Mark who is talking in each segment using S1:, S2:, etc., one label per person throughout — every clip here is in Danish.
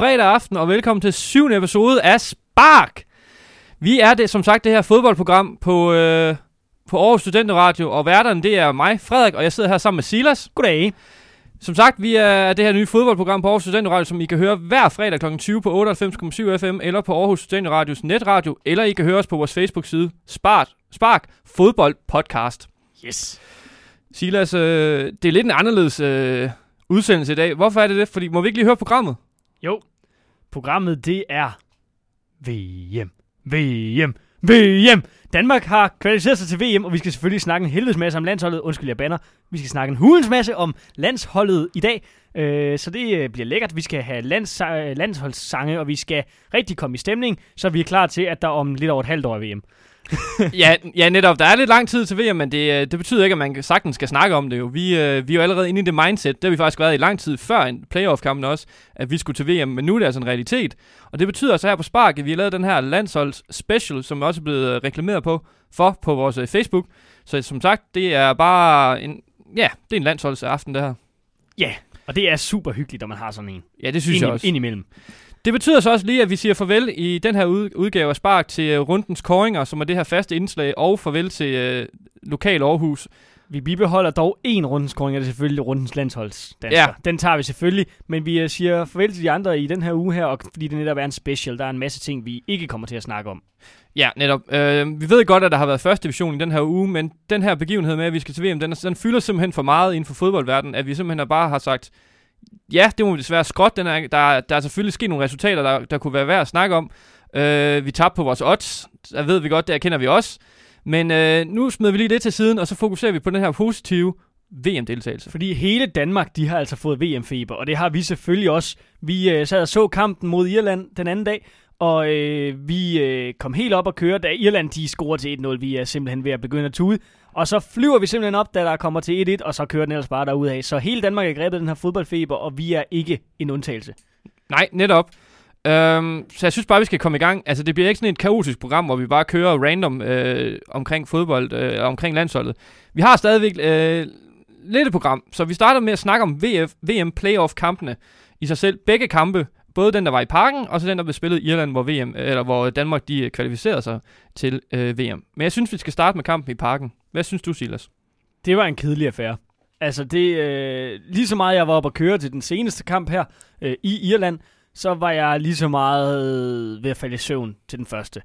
S1: fredag aften, og velkommen til syvende episode af Spark. Vi er det, som sagt det her fodboldprogram på, øh, på Aarhus Studenteradio, og værterne det er mig, Frederik, og jeg sidder her sammen med Silas.
S2: Goddag.
S1: Som sagt, vi er det her nye fodboldprogram på Aarhus Studenteradio, som I kan høre hver fredag kl. 20 på 98,7 FM, eller på Aarhus Studenteradios netradio, eller I kan høre os på vores Facebook-side, Spark, Spark Fodbold Podcast.
S2: Yes.
S1: Silas, øh, det er lidt en anderledes øh, udsendelse i dag. Hvorfor er det det? Fordi må vi ikke lige høre programmet?
S2: Jo. Programmet, det er VM. VM. VM. Danmark har kvalificeret sig til VM, og vi skal selvfølgelig snakke en helvedes masse om landsholdet. Undskyld, jeg banner. Vi skal snakke en hulens masse om landsholdet i dag. Øh, så det øh, bliver lækkert. Vi skal have lands, øh, landsholdssange, og vi skal rigtig komme i stemning, så vi er klar til, at der om lidt over et halvt år er VM
S1: ja, ja, netop. Der er lidt lang tid til VM, men det, øh, det betyder ikke, at man sagtens skal snakke om det. Jo. Vi, øh, vi er jo allerede inde i det mindset. Det har vi faktisk været i lang tid før en playoff-kampen også, at vi skulle til VM. Men nu er det altså en realitet. Og det betyder så her på Spark, at vi har lavet den her landsholds special, som også er blevet øh, reklameret på for på vores øh, Facebook. Så som sagt, det er bare en, ja, det er en landsholdsaften, det her.
S2: Ja, og det er super hyggeligt, når man har sådan en.
S1: Ja, det synes
S2: ind,
S1: jeg også.
S2: Indimellem.
S1: Det betyder så også lige, at vi siger farvel i den her udgave af Spark til uh, Rundens Koringer, som er det her faste indslag, og farvel til uh, Lokal Aarhus.
S2: Vi bibeholder dog en rundens kåring, det er selvfølgelig rundens landsholdsdansker.
S1: Ja.
S2: Den tager vi selvfølgelig, men vi uh, siger farvel til de andre i den her uge her, og fordi det netop er en special, der er en masse ting, vi ikke kommer til at snakke om.
S1: Ja, netop. Øh, vi ved godt, at der har været første division i den her uge, men den her begivenhed med, at vi skal til VM, den, den fylder simpelthen for meget inden for fodboldverdenen, at vi simpelthen bare har sagt, ja, det må vi desværre skråt. Den er, der, der er selvfølgelig sket nogle resultater, der, der kunne være værd at snakke om. Øh, vi tabte på vores odds. Der ved vi godt, det erkender vi også. Men øh, nu smider vi lige det til siden, og så fokuserer vi på den her positive VM-deltagelse.
S2: Fordi hele Danmark, de har altså fået VM-feber, og det har vi selvfølgelig også. Vi øh, sad og så kampen mod Irland den anden dag, og øh, vi øh, kom helt op og køre, da Irland de scorer til 1-0. Vi er simpelthen ved at begynde at tude. Og så flyver vi simpelthen op, da der kommer til 1-1, og så kører den ellers bare derudad. Så hele Danmark er grebet den her fodboldfeber, og vi er ikke en undtagelse.
S1: Nej, netop. Øhm, så jeg synes bare, vi skal komme i gang. Altså, det bliver ikke sådan et kaotisk program, hvor vi bare kører random øh, omkring fodbold, øh, omkring landsholdet. Vi har stadigvæk øh, lidt et program, så vi starter med at snakke om VF, VM Playoff-kampene i sig selv. Begge kampe, både den, der var i parken, og så den, der blev spillet i Irland, hvor, VM, eller hvor Danmark de kvalificerede sig til øh, VM. Men jeg synes, vi skal starte med kampen i parken. Hvad synes du, Silas?
S2: Det var en kedelig affære. Altså, det, øh, lige så meget jeg var oppe at køre til den seneste kamp her øh, i Irland, så var jeg lige så meget ved at falde i søvn til den første.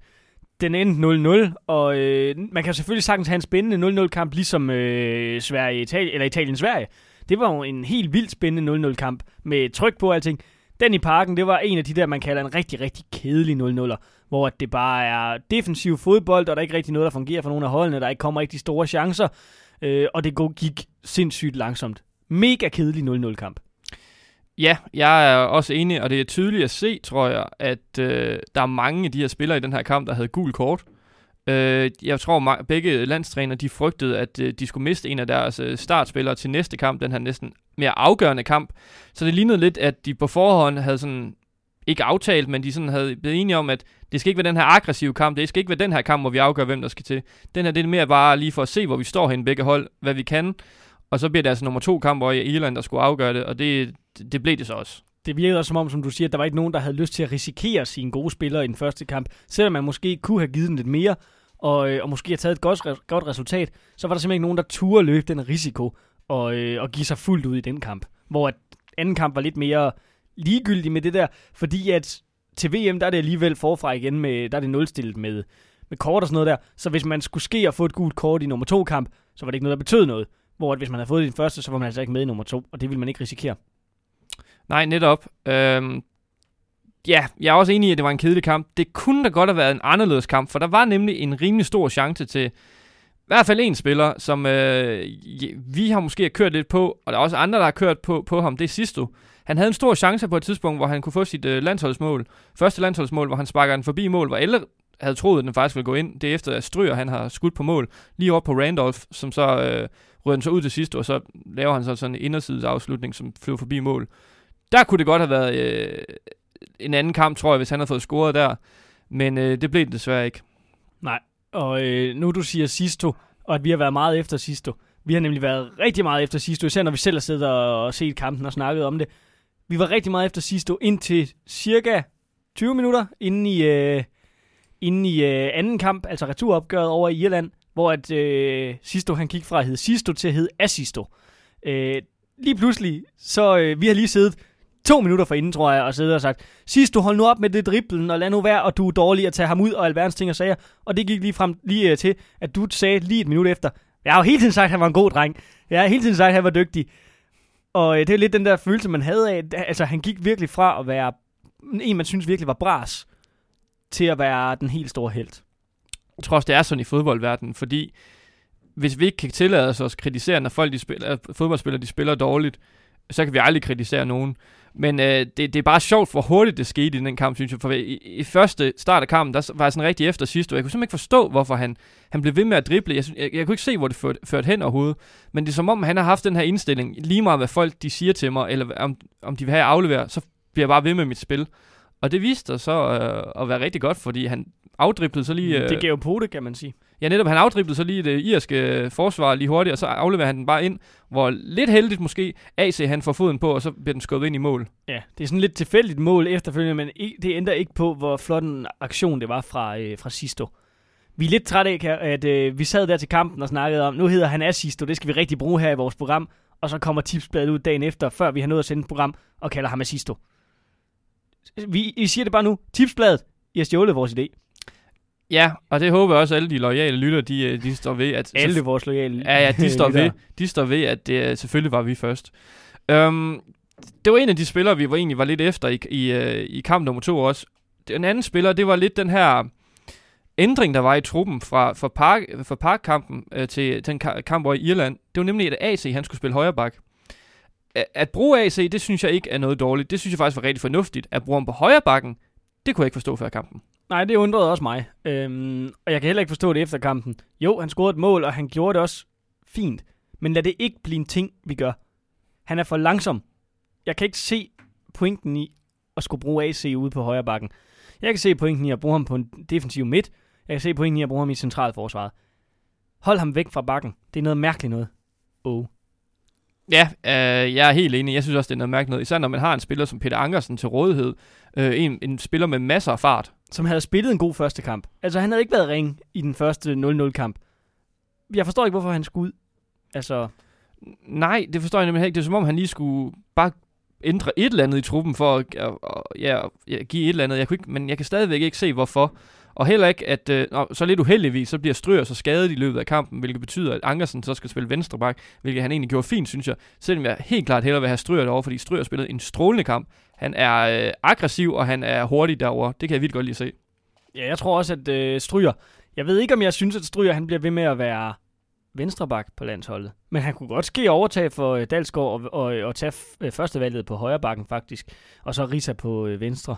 S2: Den endte 0-0, og øh, man kan selvfølgelig sagtens have en spændende 0-0-kamp, ligesom øh, Sverige, Italien, eller Italien-Sverige. Det var jo en helt vildt spændende 0-0 kamp med tryk på alting. Den i parken, det var en af de der, man kalder en rigtig, rigtig kedelig 0-0'er, hvor det bare er defensiv fodbold, og der er ikke rigtig noget, der fungerer for nogen af holdene, der ikke kommer rigtig store chancer, øh, og det gik sindssygt langsomt. Mega kedelig 0-0 kamp.
S1: Ja, jeg er også enig, og det er tydeligt at se, tror jeg, at øh, der er mange af de her spillere i den her kamp, der havde gul kort. Øh, jeg tror, at begge landstræner de frygtede, at øh, de skulle miste en af deres øh, startspillere til næste kamp, den her næsten mere afgørende kamp. Så det lignede lidt, at de på forhånd havde sådan, ikke aftalt, men de sådan havde blevet enige om, at det skal ikke være den her aggressive kamp, det skal ikke være den her kamp, hvor vi afgør, hvem der skal til. Den her, det er mere bare lige for at se, hvor vi står hen begge hold, hvad vi kan. Og så bliver det altså nummer to kamp, hvor Irland, der skulle afgøre det, og det, det blev det så også.
S2: Det virkede også som om, som du siger, at der var ikke nogen, der havde lyst til at risikere sine gode spillere i den første kamp. Selvom man måske kunne have givet den lidt mere, og, øh, og måske have taget et godt, godt resultat, så var der simpelthen ikke nogen, der turde løbe den risiko og, øh, og give sig fuldt ud i den kamp. Hvor at anden kamp var lidt mere ligegyldig med det der, fordi at til VM, der er det alligevel forfra igen, med, der er det nulstillet med, med kort og sådan noget der. Så hvis man skulle ske at få et gult kort i nummer to kamp, så var det ikke noget, der betød noget. Hvor at hvis man havde fået det i den første, så var man altså ikke med i nummer to, og det ville man ikke risikere.
S1: Nej, netop. Øhm, ja, jeg er også enig i, at det var en kedelig kamp. Det kunne da godt have været en anderledes kamp, for der var nemlig en rimelig stor chance til i hvert fald en spiller, som øh, vi har måske kørt lidt på, og der er også andre, der har kørt på, på ham. Det er Sisto. Han havde en stor chance på et tidspunkt, hvor han kunne få sit øh, landsholdsmål. Første landsholdsmål, hvor han sparker den forbi mål, hvor alle havde troet, at den faktisk ville gå ind. Det er efter, at Stryger han har skudt på mål, lige op på Randolph, som så øh, rører den så ud til sidst, og så laver han så sådan en indersides afslutning, som flyver forbi mål. Der kunne det godt have været øh, en anden kamp, tror jeg, hvis han havde fået scoret der. Men øh, det blev det desværre ikke.
S2: Nej, og øh, nu du siger Sisto, og at vi har været meget efter Sisto. Vi har nemlig været rigtig meget efter Sisto, især når vi selv har siddet og set kampen og snakket om det. Vi var rigtig meget efter Sisto indtil cirka 20 minutter inden i, øh, inden i øh, anden kamp, altså returopgøret over i Irland, hvor at øh, Sisto han gik fra at hedde Sisto til at hedde Assisto. Øh, lige pludselig, så øh, vi har lige siddet to minutter for inden, tror jeg, og siddet og sagt, Sisto, hold nu op med det driblen, og lad nu være, og du er dårlig at tage ham ud, og alverdens ting og sager. Og det gik lige frem lige øh, til, at du sagde lige et minut efter, jeg har jo hele tiden sagt, at han var en god dreng. Jeg har hele tiden sagt, at han var dygtig. Og øh, det er lidt den der følelse, man havde af, altså han gik virkelig fra at være en, man synes virkelig var bras, til at være den helt store held.
S1: Jeg tror også, det er sådan i fodboldverdenen, fordi hvis vi ikke kan tillade os at kritisere, når folk de spiller, fodboldspillere de spiller dårligt, så kan vi aldrig kritisere nogen. Men øh, det, det er bare sjovt, hvor hurtigt det skete i den kamp, synes jeg. For i, i første start af kampen, der var jeg sådan rigtig efter sidste, og jeg kunne simpelthen ikke forstå, hvorfor han, han blev ved med at drible. Jeg, jeg, jeg kunne ikke se, hvor det førte, førte hen overhovedet. Men det er som om, han har haft den her indstilling, lige meget hvad folk de siger til mig, eller om, om de vil have at aflevere, så bliver jeg bare ved med mit spil. Og det viste sig så øh, at være rigtig godt, fordi han afdriblede så lige...
S2: Øh, det gav jo på det, kan man sige.
S1: Ja, netop. Han afdriblede så lige det irske øh, forsvar lige hurtigt, og så afleverer han den bare ind, hvor lidt heldigt måske AC han får foden på, og så bliver den skubbet ind i mål.
S2: Ja, det er sådan lidt tilfældigt mål efterfølgende, men det ændrer ikke på, hvor flot en aktion det var fra, øh, fra Sisto. Vi er lidt trætte af, at øh, vi sad der til kampen og snakkede om, nu hedder han Assisto, det skal vi rigtig bruge her i vores program, og så kommer tipsbladet ud dagen efter, før vi har nået at sende et program, og kalder ham Assisto. Vi, I siger det bare nu. Tipsbladet, I har stjålet vores idé.
S1: Ja, og det håber jeg også, at alle de loyale lytter, de, øh, de står ved. At
S2: alle vores loyale
S1: Ja, ja, de står ved, de står ved, at det øh, selvfølgelig var vi først. Um, det var en af de spillere, vi var egentlig var lidt efter i, i, øh, i kamp nummer to også. Den anden spiller, det var lidt den her ændring, der var i truppen fra, fra, park, fra parkkampen øh, til, til en kamp over i Irland. Det var nemlig, at AC han skulle spille højre bak. At bruge AC, det synes jeg ikke er noget dårligt. Det synes jeg faktisk var rigtig fornuftigt. At bruge ham på højre bakken, det kunne jeg ikke forstå før kampen.
S2: Nej, det undrede også mig. Øhm, og jeg kan heller ikke forstå det efter kampen. Jo, han scorede et mål, og han gjorde det også fint. Men lad det ikke blive en ting, vi gør. Han er for langsom. Jeg kan ikke se pointen i at skulle bruge AC ude på højre bakken. Jeg kan se pointen i at bruge ham på en defensiv midt. Jeg kan se pointen i at bruge ham i centralforsvaret. Hold ham væk fra bakken. Det er noget mærkeligt noget. Oh.
S1: Ja, øh, jeg er helt enig. Jeg synes også, det er noget mærkeligt noget. Især når man har en spiller som Peter Ankersen til rådighed. Øh, en, en spiller med masser af fart.
S2: Som havde spillet en god første kamp. Altså, han havde ikke været ring i den første 0-0-kamp. Jeg forstår ikke, hvorfor han skulle ud. Altså...
S1: Nej, det forstår jeg nemlig ikke. Det er som om, han lige skulle bare ændre et eller andet i truppen for at, at, at ja, at give et eller andet. Jeg kunne ikke, men jeg kan stadigvæk ikke se, hvorfor. Og heller ikke, at øh, så lidt uheldigvis, så bliver Stryger så skadet i løbet af kampen, hvilket betyder, at Ankersen så skal spille venstre bak, hvilket han egentlig gjorde fint, synes jeg. Selvom jeg helt klart hellere vil have Stryger derovre, fordi Stryger spillede en strålende kamp. Han er øh, aggressiv, og han er hurtig derovre. Det kan jeg vildt godt lige se.
S2: Ja, jeg tror også, at øh, Stryger... Jeg ved ikke, om jeg synes, at Stryger han bliver ved med at være venstreback på landsholdet. Men han kunne godt ske overtage for øh, Dalsgaard og, og, og tage f- øh, førstevalget på højre bakken faktisk. Og så Risa på øh, venstre.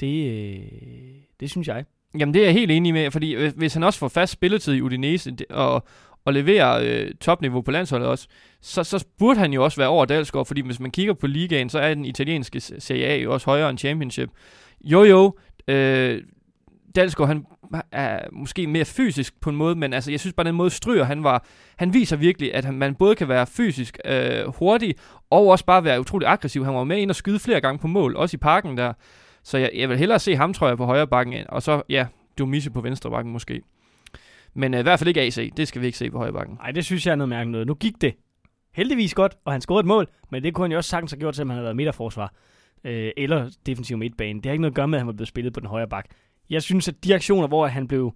S2: Det, øh, det synes jeg.
S1: Jamen det er jeg helt enig med, fordi hvis han også får fast spilletid i Udinese og, og leverer øh, topniveau på landsholdet også, så, så burde han jo også være over Dalsgaard, fordi hvis man kigger på ligaen, så er den italienske Serie A jo også højere end Championship. Jo jo, øh, Dalsgaard han er måske mere fysisk på en måde, men altså jeg synes bare den måde Stryger han var, han viser virkelig, at han, man både kan være fysisk øh, hurtig, og også bare være utrolig aggressiv. Han var med ind og skyde flere gange på mål, også i parken der. Så jeg, jeg vil hellere se ham, tror jeg, på højre bakken, og så, ja, du misser på venstre bakken måske. Men øh, i hvert fald ikke AC. Det skal vi ikke se på højre bakken.
S2: Nej, det synes jeg er noget mærkeligt noget. Nu gik det heldigvis godt, og han scorede et mål, men det kunne han jo også sagtens have gjort, selvom han havde været midterforsvar. Øh, eller defensiv midtbane. Det har ikke noget at gøre med, at han var blevet spillet på den højre bak. Jeg synes, at de aktioner, hvor han blev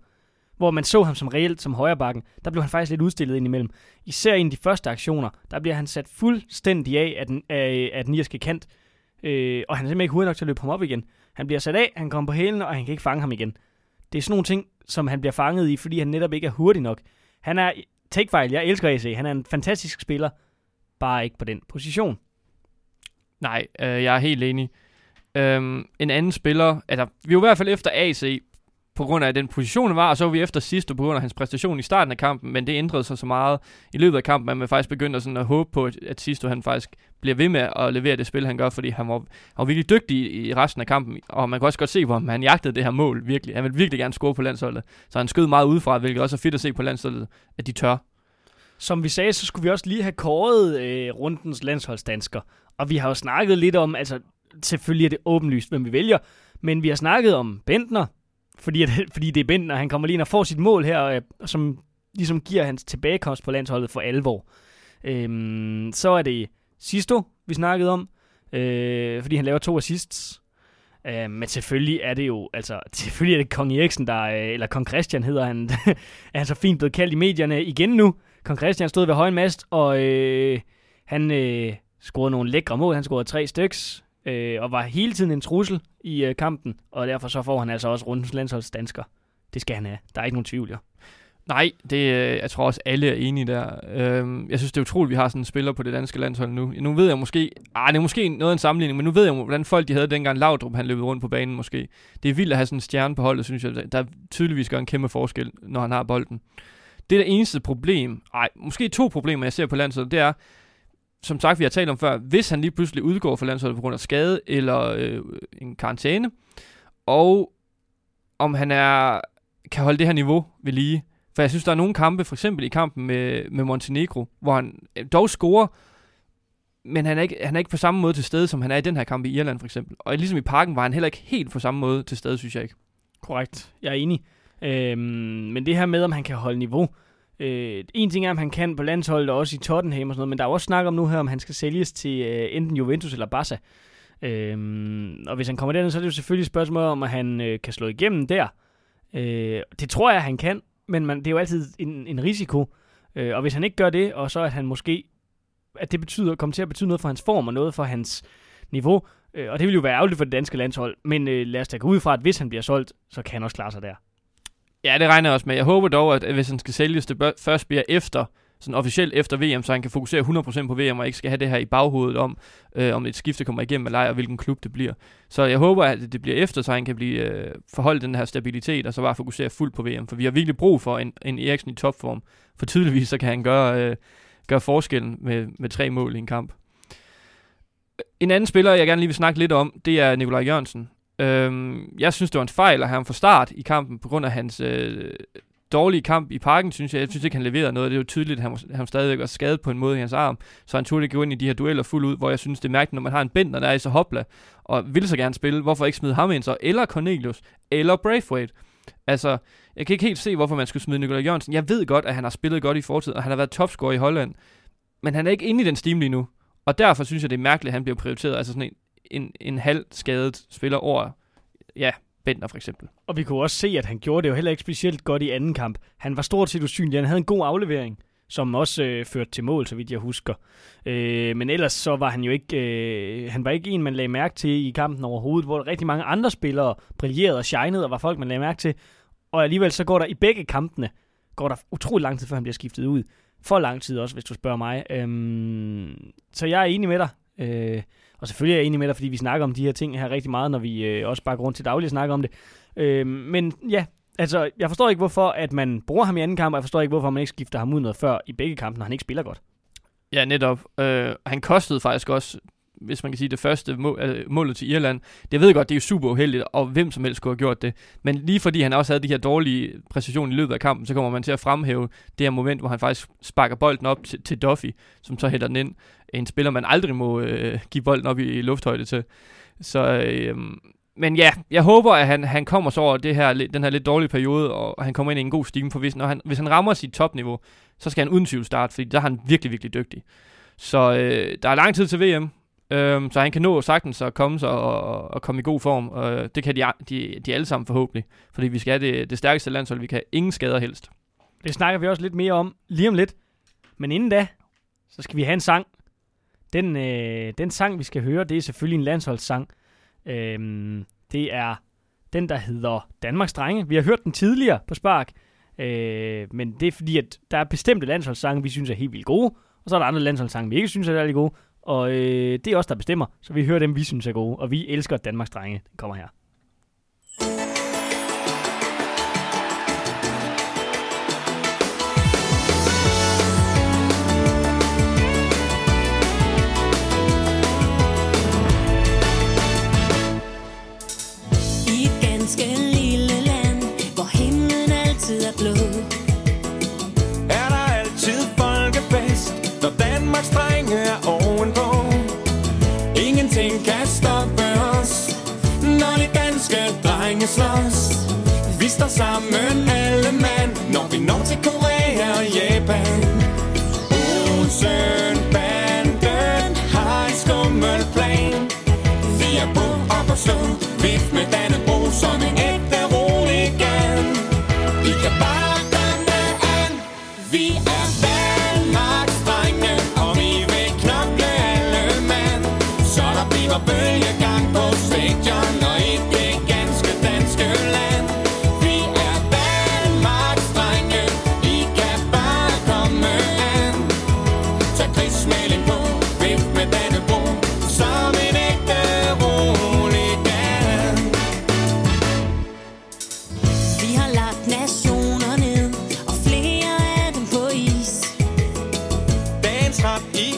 S2: hvor man så ham som reelt som højre bakken, der blev han faktisk lidt udstillet ind imellem. Især i de første aktioner, der bliver han sat fuldstændig af af den, af, af den irske kant, øh, og han er simpelthen ikke hurtig nok til at løbe ham op igen. Han bliver sat af, han kommer på hælen, og han kan ikke fange ham igen. Det er sådan nogle ting, som han bliver fanget i, fordi han netop ikke er hurtig nok. Han er, take fejl, jeg elsker AC, han er en fantastisk spiller, bare ikke på den position.
S1: Nej, øh, jeg er helt enig. Øhm, en anden spiller, altså vi er i hvert fald efter AC, på grund af den position, han var, og så var vi efter sidst på grund af hans præstation i starten af kampen, men det ændrede sig så meget i løbet af kampen, at man faktisk begyndte sådan at håbe på, at sidste han faktisk bliver ved med at levere det spil, han gør, fordi han var, han var virkelig dygtig i resten af kampen, og man kan også godt se, hvor han jagtede det her mål, virkelig. Han ville virkelig gerne score på landsholdet, så han skød meget udefra, hvilket også er fedt at se på landsholdet, at de tør.
S2: som vi sagde, så skulle vi også lige have kåret øh, rundens landsholdsdansker. Og vi har jo snakket lidt om, altså selvfølgelig er det åbenlyst, hvem vi vælger, men vi har snakket om Bentner, fordi, at, fordi det er Bentner, han kommer lige ind og får sit mål her, øh, som ligesom giver hans tilbagekomst på landsholdet for alvor. Øhm, så er det Sisto, vi snakkede om, øh, fordi han laver to assists. Øh, men selvfølgelig er det jo, altså selvfølgelig er det Kong Eriksen, der, øh, eller Kong Christian hedder han, er han så fint blevet kaldt i medierne igen nu. Kong Christian stod ved højen mast, og øh, han øh, scorede nogle lækre mål. Han scorede tre styks, øh, og var hele tiden en trussel i øh, kampen, og derfor så får han altså også rundens landsholdsdansker. Det skal han have. Der er ikke nogen tvivl, jo.
S1: Nej, det, øh, jeg tror også, alle er enige der. Øhm, jeg synes, det er utroligt, at vi har sådan en spiller på det danske landshold nu. Nu ved jeg måske, ah, det er måske noget af en sammenligning, men nu ved jeg, hvordan folk de havde dengang Laudrup, han løb rundt på banen måske. Det er vildt at have sådan en stjerne på holdet, synes jeg, der tydeligvis gør en kæmpe forskel, når han har bolden. Det er det eneste problem, nej, måske to problemer, jeg ser på landsholdet, det er, som sagt, vi har talt om før, hvis han lige pludselig udgår fra landsholdet på grund af skade eller øh, en karantæne, og om han er kan holde det her niveau ved lige, for jeg synes, der er nogle kampe, for eksempel i kampen med, med Montenegro, hvor han øh, dog scorer, men han er, ikke, han er ikke på samme måde til stede, som han er i den her kamp i Irland for eksempel. Og ligesom i parken var han heller ikke helt på samme måde til stede, synes jeg ikke.
S2: Korrekt, jeg er enig. Øhm, men det her med, om han kan holde niveau, øh, en ting er, om han kan på landsholdet og også i Tottenham og sådan noget, men der er også snak om nu her, om han skal sælges til øh, enten Juventus eller Barca. Øhm, og hvis han kommer derned, så er det jo selvfølgelig et spørgsmål om, at han øh, kan slå igennem der. Øh, det tror jeg, han kan, men man, det er jo altid en, en risiko. Øh, og hvis han ikke gør det, og så at han måske, at det betyder, kommer til at betyde noget for hans form og noget for hans niveau, øh, og det vil jo være ærgerligt for det danske landshold, men øh, lad os da gå ud fra, at hvis han bliver solgt, så kan han også klare sig der.
S1: Ja, det regner jeg også med. Jeg håber dog, at hvis han skal sælges, det først bliver efter sådan officielt efter VM, så han kan fokusere 100% på VM, og ikke skal have det her i baghovedet om, øh, om et skifte kommer igennem eller ej, og hvilken klub det bliver. Så jeg håber, at det bliver efter, så han kan blive øh, forholdt den her stabilitet, og så bare fokusere fuldt på VM, for vi har virkelig brug for en, en Eriksen i topform, for tydeligvis så kan han gøre, øh, gøre forskellen med, med tre mål i en kamp. En anden spiller, jeg gerne lige vil snakke lidt om, det er Nikolaj Jørgensen. Øhm, jeg synes, det var en fejl at have ham fra start i kampen, på grund af hans øh, dårlige kamp i parken, synes jeg. Jeg synes ikke, han leverede noget. Det er jo tydeligt, at han, han stadigvæk var skadet på en måde i hans arm, så han turde ikke gå ind i de her dueller fuld ud, hvor jeg synes, det er mærkeligt, når man har en Bender, der er i så hopla, og vil så gerne spille, hvorfor ikke smide ham ind så, eller Cornelius, eller Braithwaite. Altså, jeg kan ikke helt se, hvorfor man skulle smide Nikolaj Jørgensen. Jeg ved godt, at han har spillet godt i fortiden, og han har været topscorer i Holland, men han er ikke inde i den steam lige nu. Og derfor synes jeg, det er mærkeligt, at han bliver prioriteret, altså sådan en, en, en halv skadet spiller over, ja, Bender for eksempel.
S2: Og vi kunne også se, at han gjorde det jo heller ikke specielt godt i anden kamp. Han var stort set usynlig. Han havde en god aflevering, som også øh, førte til mål, så vidt jeg husker. Øh, men ellers så var han jo ikke, øh, han var ikke en, man lagde mærke til i kampen overhovedet, hvor rigtig mange andre spillere brillerede og shinede, og var folk, man lagde mærke til. Og alligevel så går der i begge kampene, går der utrolig lang tid, før han bliver skiftet ud. For lang tid også, hvis du spørger mig. Øhm, så jeg er enig med dig. Øh, og selvfølgelig er jeg enig med dig, fordi vi snakker om de her ting her rigtig meget, når vi øh, også bare går rundt til daglig og snakker om det. Øh, men ja, altså, jeg forstår ikke, hvorfor at man bruger ham i anden kamp, og jeg forstår ikke, hvorfor man ikke skifter ham ud noget før i begge kampe, når han ikke spiller godt.
S1: Ja, netop. Øh, han kostede faktisk også hvis man kan sige, det første mål, øh, målet til Irland. Det ved jeg godt, det er super uheldigt, og hvem som helst skulle have gjort det. Men lige fordi han også havde de her dårlige præcision i løbet af kampen, så kommer man til at fremhæve det her moment, hvor han faktisk sparker bolden op til, til Duffy, som så hælder den ind. En spiller, man aldrig må øh, give bolden op i, i lufthøjde til. Så, øh, men ja, jeg håber, at han, han kommer så over det her, den her lidt dårlige periode, og han kommer ind i en god stime, for hvis, når han, hvis han rammer sit topniveau, så skal han uden tvivl starte, fordi der er han virkelig, virkelig dygtig. Så øh, der er lang tid til VM, Øhm, så han kan nå sagtens at komme sig og, og komme i god form. Og det kan de, de, de alle sammen forhåbentlig. Fordi vi skal have det, det stærkeste landshold. Vi kan have ingen skader helst.
S2: Det snakker vi også lidt mere om lige om lidt. Men inden da, så skal vi have en sang. Den, øh, den sang, vi skal høre, det er selvfølgelig en landsholdssang. Øhm, det er den, der hedder Danmarks Drenge. Vi har hørt den tidligere på Spark. Øh, men det er fordi, at der er bestemte landsholdssange, vi synes er helt vildt gode. Og så er der andre landsholdssange, vi ikke synes er særlig gode. Og øh, det er os, der bestemmer, så vi hører dem, vi synes er gode. Og vi elsker Danmarks drenge. Den kommer her.
S3: slås. Vi står sammen alle mand Når vi når til Korea og Japan. Olsenbanden har en skummel plan. Vi er på op og slå Vift med Dannebro som en e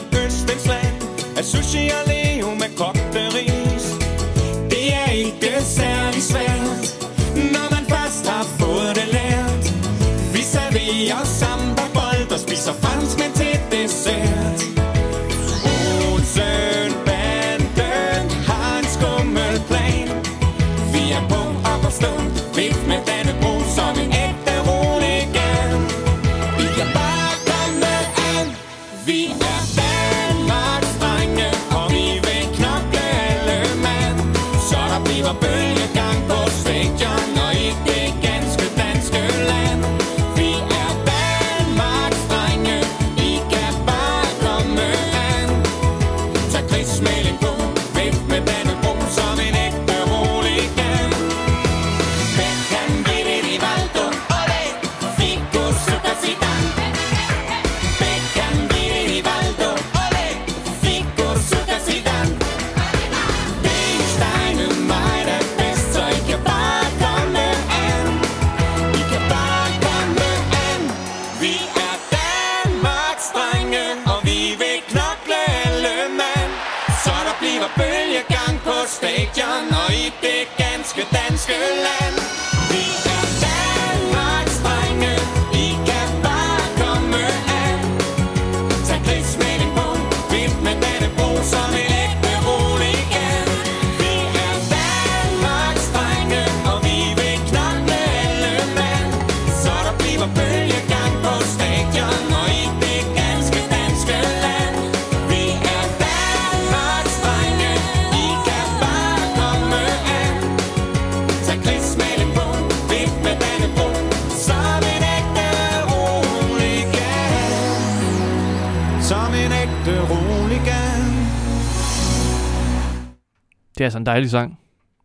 S3: Det er
S1: altså en dejlig sang.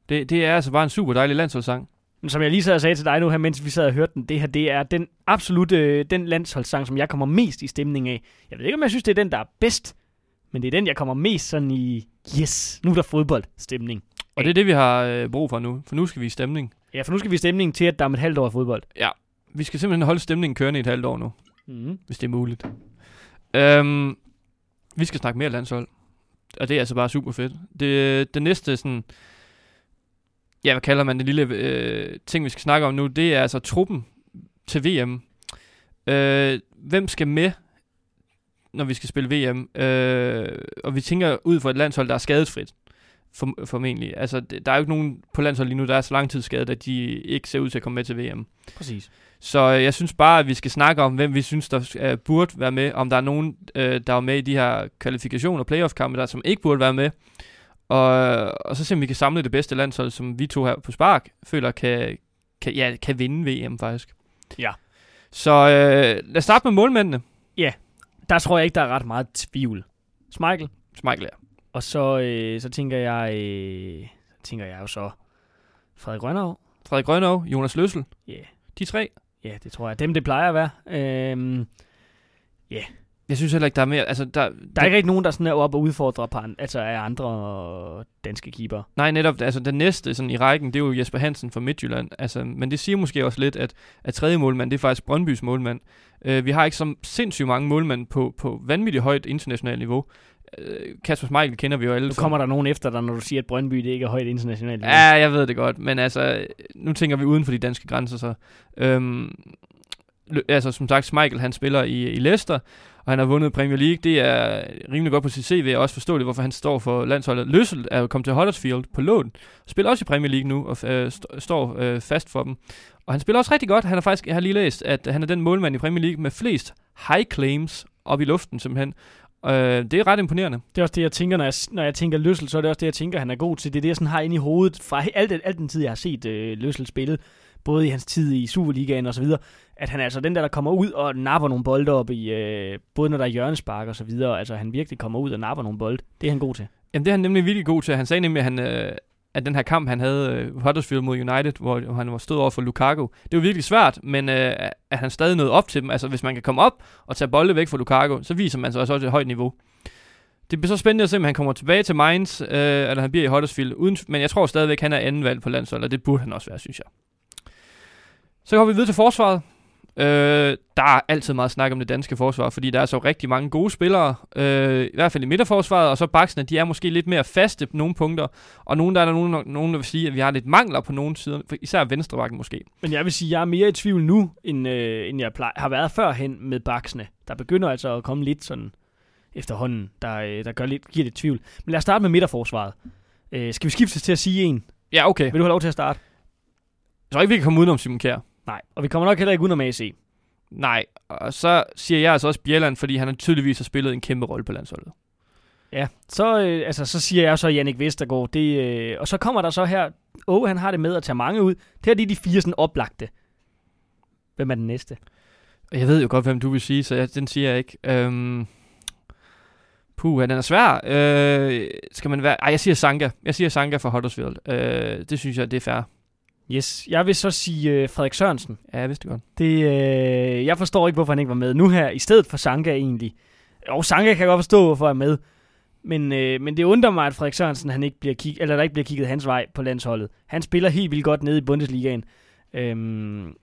S1: Det, det er altså bare en super dejlig landsholdssang.
S2: Men som jeg lige sad og sagde til dig nu her, mens vi sad og hørte den, det her, det er den absolut øh, den landsholdssang, som jeg kommer mest i stemning af. Jeg ved ikke, om jeg synes, det er den, der er bedst, men det er den, jeg kommer mest sådan i, yes, nu er der fodboldstemning.
S1: Og det er det, vi har øh, brug for nu. For nu skal vi i stemning.
S2: Ja, for nu skal vi i stemning til, at der er et halvt år er fodbold.
S1: Vi skal simpelthen holde stemningen kørende i et halvt år nu.
S2: Mm.
S1: hvis det er muligt. Øhm, vi skal snakke mere landshold. Og det er altså bare super fedt. Det, det næste sådan... Ja, hvad kalder man det lille øh, ting, vi skal snakke om nu? Det er altså truppen til VM. Øh, hvem skal med, når vi skal spille VM? Øh, og vi tænker ud fra et landshold, der er skadesfrit. For, formentlig. Altså, der er jo ikke nogen på landshold lige nu, der er så lang tid skadet, at de ikke ser ud til at komme med til VM.
S2: Præcis.
S1: Så øh, jeg synes bare, at vi skal snakke om, hvem vi synes, der øh, burde være med. Om der er nogen, øh, der er med i de her kvalifikationer og playoff-kampe, der som ikke burde være med. Og, og så se, om vi kan samle det bedste landshold, som vi to her på Spark føler kan, kan, ja, kan vinde VM faktisk.
S2: Ja.
S1: Så øh, lad os starte med målmændene.
S2: Der tror jeg ikke, der er ret meget tvivl. Michael.
S1: Michael er.
S2: Og så, øh, så tænker jeg, øh, så tænker jeg jo så Frederik Rønnerov.
S1: Frederik Grønov, Jonas Løssel.
S2: Ja.
S1: De tre.
S2: Ja, det tror jeg. Dem, det plejer at være. Øhm,
S1: Jeg synes heller ikke, der er mere... Altså, der,
S2: der er ikke rigtig nogen, der sådan er oppe og udfordrer på, altså af andre danske keeper.
S1: Nej, netop. Altså, den næste sådan, i rækken, det er jo Jesper Hansen fra Midtjylland. Altså, men det siger måske også lidt, at, at tredje målmand, det er faktisk Brøndbys målmand. Uh, vi har ikke så sindssygt mange målmænd på, på vanvittigt højt internationalt niveau. Uh, Kasper Schmeichel kender vi jo alle.
S2: Nu kommer der nogen efter dig, når du siger, at Brøndby det ikke er højt internationalt.
S1: Ja, jeg ved det godt, men altså, nu tænker vi uden for de danske grænser så. Øhm, altså som sagt, Michael han spiller i, i Leicester, og han har vundet Premier League. Det er rimelig godt på sit CV, og også forståeligt, hvorfor han står for landsholdet. Løssel er jo kommet til Huddersfield på lån, spiller også i Premier League nu, og øh, st- står øh, fast for dem. Og han spiller også rigtig godt. Han har faktisk, jeg har lige læst, at han er den målmand i Premier League med flest high claims op i luften simpelthen. Øh, det er ret imponerende.
S2: Det er også det, jeg tænker, når jeg, når jeg tænker Løssel, så er det også det, jeg tænker, han er god til. Det er det, jeg sådan har inde i hovedet fra alt, alt den tid, jeg har set øh, Løssel spille, både i hans tid i Superligaen og så videre, at han er altså den der, der kommer ud og napper nogle bolde op i, øh, både når der er hjørnespark og så videre, altså han virkelig kommer ud og napper nogle bolde. Det er han god til.
S1: Jamen, det er han nemlig virkelig god til. Han sagde nemlig, at, han, øh, at den her kamp, han havde øh, Huddersfield mod United, hvor han var stået over for Lukaku, det var virkelig svært, men øh, at han stadig nåede op til dem. Altså, hvis man kan komme op og tage bolde væk fra Lukaku, så viser man sig også et højt niveau. Det bliver så spændende at se, om han kommer tilbage til Mainz, øh, eller han bliver i Huddersfield, uden, men jeg tror stadigvæk, at han er anden valg på landsholdet, og det burde han også være, synes jeg. Så går vi videre til forsvaret. Øh, der er altid meget snak om det danske forsvar, fordi der er så rigtig mange gode spillere, øh, i hvert fald i midterforsvaret, og så baksene, de er måske lidt mere faste på nogle punkter, og nogen, der er der nogen, nogen, der vil sige, at vi har lidt mangler på nogle sider, især venstrebakken måske.
S2: Men jeg vil sige, jeg er mere i tvivl nu, end, øh, end jeg plejer, har været førhen med baksene. Der begynder altså at komme lidt sådan efterhånden, der, øh, der gør lidt, giver lidt tvivl. Men lad os starte med midterforsvaret. Øh, skal vi skiftes til at sige en?
S1: Ja, okay.
S2: Vil du have lov til at starte?
S1: Jeg tror ikke, vi kan komme udenom Simon Kjær.
S2: Nej. Og vi kommer nok heller ikke udenom AC.
S1: Nej, og så siger jeg altså også Bjelland, fordi han tydeligvis har spillet en kæmpe rolle på landsholdet.
S2: Ja, så, øh, altså, så siger jeg så Jannik Vestergaard. Det, øh, og så kommer der så her, Åh, han har det med at tage mange ud. Det her det er de fire sådan oplagte. Hvem er den næste?
S1: Og Jeg ved jo godt, hvem du vil sige, så jeg, den siger jeg ikke. Øhm, puh, den er svær. Øh, skal man være... Ej, jeg siger Sanka. Jeg siger Sanka for Huddersfield. Øh, det synes jeg, det er fair.
S2: Yes, jeg vil så sige øh, Frederik Sørensen.
S1: Ja, jeg vidste det godt.
S2: Det, øh, jeg forstår ikke, hvorfor han ikke var med nu her, i stedet for Sanka egentlig. Og Sanka kan jeg godt forstå, hvorfor han er med. Men, øh, men det undrer mig, at Frederik Sørensen, han ikke bliver kig, eller der ikke bliver kigget hans vej på landsholdet. Han spiller helt vildt godt nede i Bundesligaen. Øhm,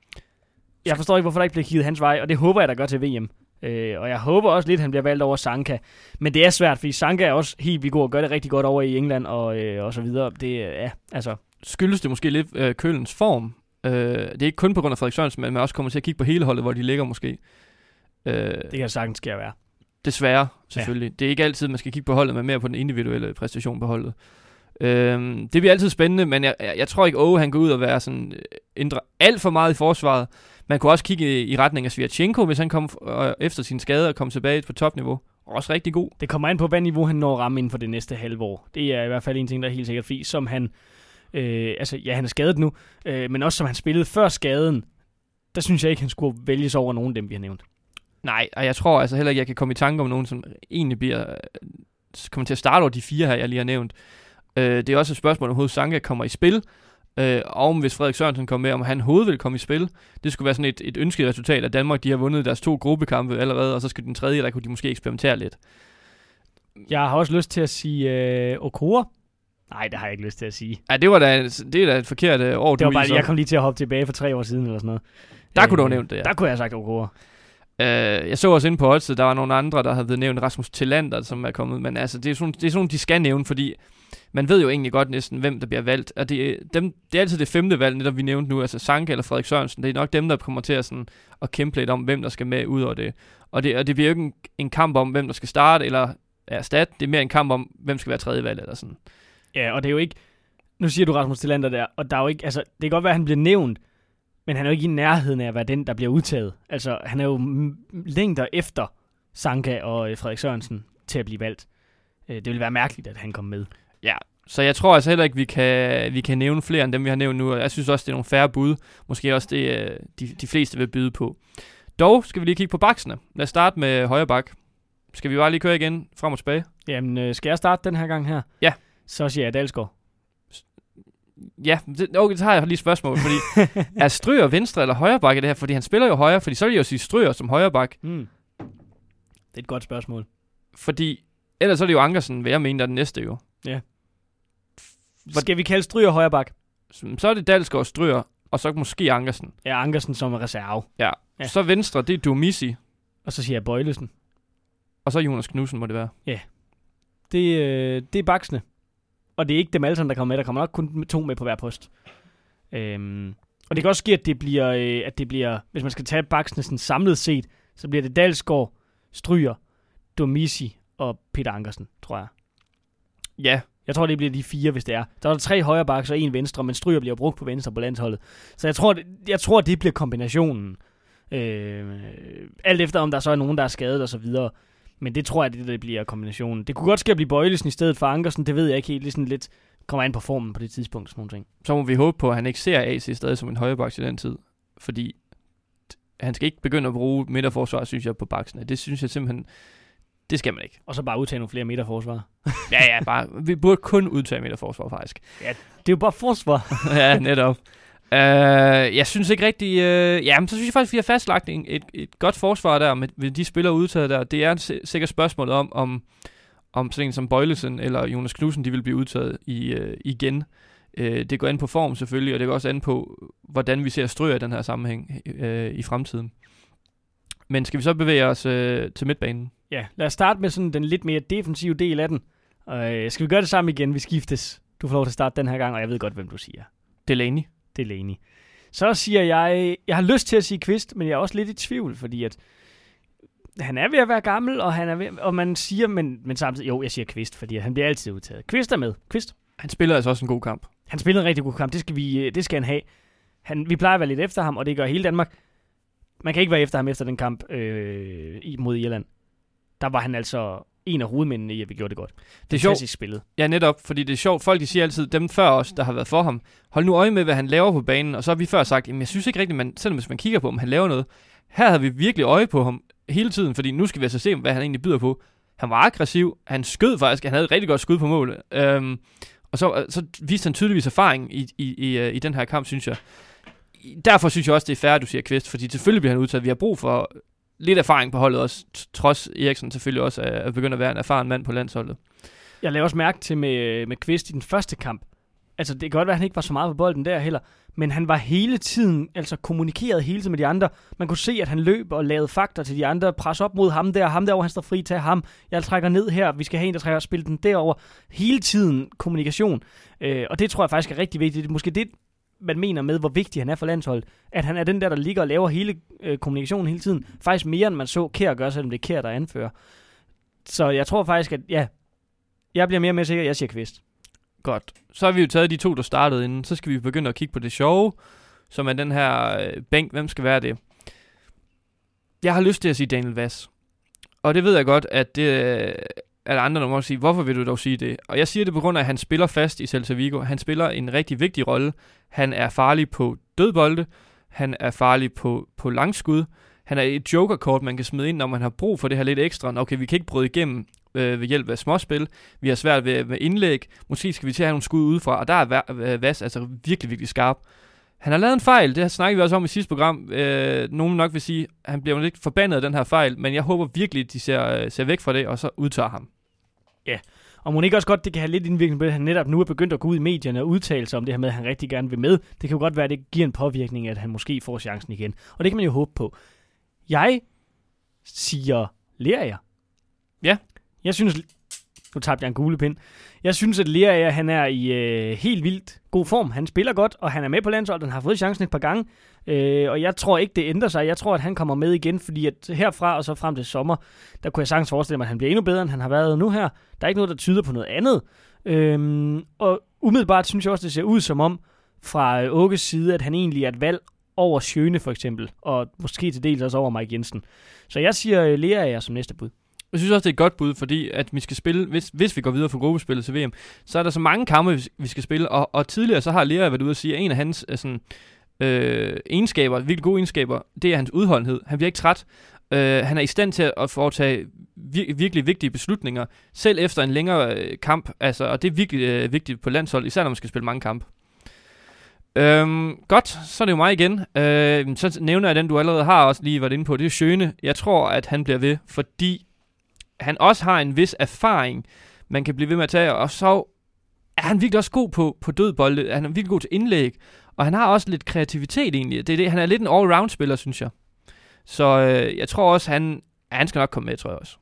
S2: jeg forstår ikke, hvorfor der ikke bliver kigget hans vej, og det håber jeg, der gør til VM. Øh, og jeg håber også lidt, at han bliver valgt over Sanka. Men det er svært, fordi Sanka er også helt vildt god og gør det rigtig godt over i England og, øh, og så videre. Det, øh, ja, altså,
S1: Skyldes det måske lidt øh, Kølens form? Øh, det er ikke kun på grund af Frederik Sørensen, men man også kommer til at kigge på hele holdet, hvor de ligger måske. Øh,
S2: det kan sagtens ske at være.
S1: Desværre, selvfølgelig. Ja. Det er ikke altid, man skal kigge på holdet, men mere på den individuelle præstation på holdet. Øhm, det bliver altid spændende, men jeg, jeg, jeg tror ikke, Åge han går ud og være sådan, øh, ændre alt for meget i forsvaret. Man kunne også kigge i, i retning af Sviatchenko, hvis han kom øh, efter sin skade og kom tilbage på topniveau. Også rigtig god.
S2: Det kommer an på, hvad niveau han når ramme inden for det næste halve år. Det er i hvert fald en ting, der er helt sikkert, fordi som han, øh, altså ja, han er skadet nu, øh, men også som han spillede før skaden, der synes jeg ikke, han skulle vælges over nogen af dem, vi har nævnt.
S1: Nej, og jeg tror altså heller ikke, jeg kan komme i tanke om nogen, som egentlig bliver, øh, kommer til at starte over de fire her, jeg lige har nævnt. Øh, det er også et spørgsmål, om hovedet Sanka kommer i spil. Øh, og om hvis Frederik Sørensen kommer med, om han hovedet vil komme i spil. Det skulle være sådan et, et ønsket resultat, at Danmark de har vundet deres to gruppekampe allerede, og så skal den tredje, der kunne de måske eksperimentere lidt.
S2: Jeg har også lyst til at sige øh, Okura. Nej, det har jeg ikke lyst til at sige.
S1: Ja, det var da, det er da et forkert øh, år,
S2: Det var
S1: du
S2: bare, jeg kom lige til at hoppe tilbage for tre år siden eller sådan noget.
S1: Der kunne du have nævnt det, ja.
S2: Der kunne jeg have sagt Okura.
S1: Øh, jeg så også inde på Odds, der var nogle andre, der havde nævnt Rasmus Tillander, som er kommet. Men altså, det er, sådan, det er sådan, de skal nævne, fordi man ved jo egentlig godt næsten, hvem der bliver valgt. Og det, dem, det er altid det femte valg, netop vi nævnte nu, altså Sanka eller Frederik Sørensen. Det er nok dem, der kommer til at, sådan, at kæmpe lidt om, hvem der skal med ud over det. Og det, og det bliver jo ikke en, en kamp om, hvem der skal starte eller erstatte. Det er mere en kamp om, hvem skal være tredje valg eller sådan.
S2: Ja, og det er jo ikke... Nu siger du Rasmus Tillander der, og der er jo ikke... Altså, det kan godt være, at han bliver nævnt, men han er jo ikke i nærheden af at være den, der bliver udtaget. Altså, han er jo længder efter Sanka og øh, Frederik Sørensen til at blive valgt. Øh, det vil være mærkeligt, at han kom med.
S1: Ja, så jeg tror altså heller ikke, vi kan, vi kan nævne flere end dem, vi har nævnt nu. Jeg synes også, det er nogle færre bud. Måske også det, øh, de, de fleste vil byde på. Dog skal vi lige kigge på baksene. Lad os starte med højre bak. Skal vi bare lige køre igen frem og tilbage?
S2: Jamen, skal jeg starte den her gang her?
S1: Ja.
S2: Så siger jeg Dalsgaard.
S1: Ja, det, okay, så har jeg lige et spørgsmål, fordi er Stryger venstre eller højre bak i det her? Fordi han spiller jo højre, fordi så vil jeg jo sige Stryger som højre bak.
S2: Mm. Det er et godt spørgsmål.
S1: Fordi ellers så er det jo Ankersen, vil jeg mene, der er den næste jo. Hvor-
S2: Skal vi kalde Stryger højre bak?
S1: Så er det Dalsgaard Stryger, og så måske Ankersen.
S2: Ja, Ankersen som er reserve.
S1: Ja.
S2: Ja.
S1: ja. Så venstre, det er Dumisi,
S2: Og så siger jeg Bøjlesen.
S1: og så Jonas Knudsen må det være.
S2: Det, øh, det er baksene. Og det er ikke dem alle sammen, der kommer med. Der kommer nok kun to med på hver post. Øhm, Og det kan også ske, at det bliver, øh, at det bliver hvis man skal tage baksene sådan samlet set, så bliver det Dalsgaard, Stryger, Domisi og Peter Ankersen, tror jeg.
S1: Ja,
S2: Jeg tror, det bliver de fire, hvis det er. Der er der tre højre backs og en venstre, men Stryger bliver brugt på venstre på landsholdet. Så jeg tror, det, jeg tror, det bliver kombinationen. Øh, alt efter, om der så er nogen, der er skadet og så videre. Men det tror jeg, det, det bliver kombinationen. Det kunne godt ske at blive Bøjlesen i stedet for Ankersen. Det ved jeg ikke helt. Det er sådan lidt kommer an på formen på det tidspunkt. Sådan nogle ting.
S1: så må vi håbe på, at han ikke ser AC stadig som en højreback til den tid. Fordi han skal ikke begynde at bruge midterforsvar, synes jeg, på baksene. Det synes jeg simpelthen, det skal man ikke.
S2: Og så bare udtage nogle flere midterforsvar.
S1: Ja, ja, bare, vi burde kun udtage midterforsvar, faktisk.
S2: Det er jo bare forsvar.
S1: ja, netop. Uh, jeg synes ikke rigtig... Uh, ja, men så synes jeg faktisk, vi har fastlagt en, et, et godt forsvar der med, med de spillere udtaget der. Det er sikkert spørgsmålet om, om, om sådan en som Bøjlesen eller Jonas Knudsen, de vil blive udtaget i, uh, igen. Uh, det går an på form selvfølgelig, og det går også an på, hvordan vi ser strøger i den her sammenhæng uh, i fremtiden. Men skal vi så bevæge os uh, til midtbanen?
S2: Ja, lad os starte med sådan den lidt mere defensive del af den. Øh, skal vi gøre det sammen igen? Vi skiftes. Du får lov til at starte den her gang, og jeg ved godt, hvem du siger.
S1: Delaney.
S2: Delaney. Så siger jeg, jeg har lyst til at sige Kvist, men jeg er også lidt i tvivl, fordi at han er ved at være gammel, og, han er ved, og man siger, men, men samtidig, jo, jeg siger Kvist, fordi han bliver altid udtaget. Kvist er med. Kvist.
S1: Han spiller altså også en god kamp.
S2: Han spiller en rigtig god kamp. Det skal, vi, det skal han have. Han, vi plejer at være lidt efter ham, og det gør hele Danmark. Man kan ikke være efter ham efter den kamp øh, mod Irland. Der var han altså en af hovedmændene i, at vi gjorde det godt.
S1: Det er sjovt.
S2: Spillet.
S1: Ja, netop, fordi det er sjovt. Folk de siger altid, dem før os, der har været for ham, hold nu øje med, hvad han laver på banen. Og så har vi før sagt, jamen jeg synes ikke rigtigt, man, selvom hvis man kigger på, om han laver noget, her havde vi virkelig øje på ham hele tiden, fordi nu skal vi altså se, hvad han egentlig byder på. Han var aggressiv, han skød faktisk, han havde et rigtig godt skud på mål. Øhm, og så, så viste han tydeligvis erfaring i, i, i, øh, i den her kamp, synes jeg. Derfor synes jeg også, det er fair, at du siger Kvist, fordi selvfølgelig bliver han udtaget. Vi har brug for lidt erfaring på holdet også, trods Eriksen selvfølgelig også er, er begyndt at være en erfaren mand på landsholdet.
S2: Jeg lavede også mærke til med, øh, med Kvist i den første kamp. Altså, det kan godt være, at han ikke var så meget på bolden der heller, men han var hele tiden, altså kommunikeret hele tiden med de andre. Man kunne se, at han løb og lavede fakter til de andre, pres op mod ham der, ham derovre, han står fri, tag ham, jeg trækker ned her, vi skal have en, der trækker og spille den derover. Hele tiden kommunikation, øh, og det tror jeg faktisk er rigtig vigtigt. Det er måske det, man mener med, hvor vigtig han er for landsholdet. At han er den der, der ligger og laver hele øh, kommunikationen hele tiden. Faktisk mere, end man så Kær gøre, selvom det er Kær, der anfører. Så jeg tror faktisk, at ja, jeg bliver mere med sikker, jeg siger Kvist.
S1: Godt. Så har vi jo taget de to, der startede inden. Så skal vi begynde at kigge på det sjove, som er den her øh, bænk. Hvem skal være det? Jeg har lyst til at sige Daniel Vass. Og det ved jeg godt, at det eller andre, numre sige, hvorfor vil du dog sige det? Og jeg siger det på grund af, at han spiller fast i Celta Vigo. Han spiller en rigtig vigtig rolle. Han er farlig på dødbolde. Han er farlig på, på langskud. Han er et jokerkort, man kan smide ind, når man har brug for det her lidt ekstra. Nå, Okay, vi kan ikke bryde igennem øh, ved hjælp af småspil. Vi har svært ved, med indlæg. Måske skal vi til at have nogle skud udefra. Og der er øh, Vas altså virkelig, virkelig skarp. Han har lavet en fejl, det snakkede vi også om i sidste program. Øh, nogen nok vil sige, at han bliver lidt forbandet af den her fejl, men jeg håber virkelig, at de ser, øh, ser væk fra det, og så udtager ham.
S2: Og må ikke også godt, det kan have lidt indvirkning på, at han netop nu er begyndt at gå ud i medierne og udtale sig om det her med, at han rigtig gerne vil med. Det kan jo godt være, at det giver en påvirkning, at han måske får chancen igen. Og det kan man jo håbe på. Jeg siger Lerager.
S1: Ja.
S2: Jeg synes, nu tabte jeg en gule pind. Jeg synes, at Lerager, han er i øh, helt vildt god form. Han spiller godt, og han er med på landsholdet. Han har fået chancen et par gange. Øh, og jeg tror ikke, det ændrer sig. Jeg tror, at han kommer med igen, fordi at herfra og så frem til sommer, der kunne jeg sagtens forestille mig, at han bliver endnu bedre, end han har været nu her. Der er ikke noget, der tyder på noget andet. Øh, og umiddelbart synes jeg også, det ser ud som om, fra øh, Åkes side, at han egentlig er et valg over Sjøne for eksempel, og måske til dels også over Mike Jensen. Så jeg siger øh, er som næste bud.
S1: Jeg synes også, det er et godt bud, fordi at vi skal spille, hvis, hvis vi går videre fra gruppespillet til VM, så er der så mange kampe, vi- skal spille, og, og tidligere så har Lea været ude og sige, at en af hans øh, sådan, øh, egenskaber, virkelig gode egenskaber, det er hans udholdenhed. Han bliver ikke træt. Øh, han er i stand til at foretage vir- virkelig vigtige beslutninger, selv efter en længere øh, kamp, altså, og det er virkelig øh, vigtigt på landshold, især når man skal spille mange kampe. Øhm, godt, så er det jo mig igen. Øh, så nævner jeg den, du allerede har også lige været inde på. Det er Sjøne. Jeg tror, at han bliver ved, fordi han også har en vis erfaring, man kan blive ved med at tage, og så er han virkelig også god på, på dødbolde. Han er virkelig god til indlæg, og han har også lidt kreativitet egentlig. Det er det, han er lidt en all-round-spiller, synes jeg. Så øh, jeg tror også, han, han skal nok komme med, tror jeg også.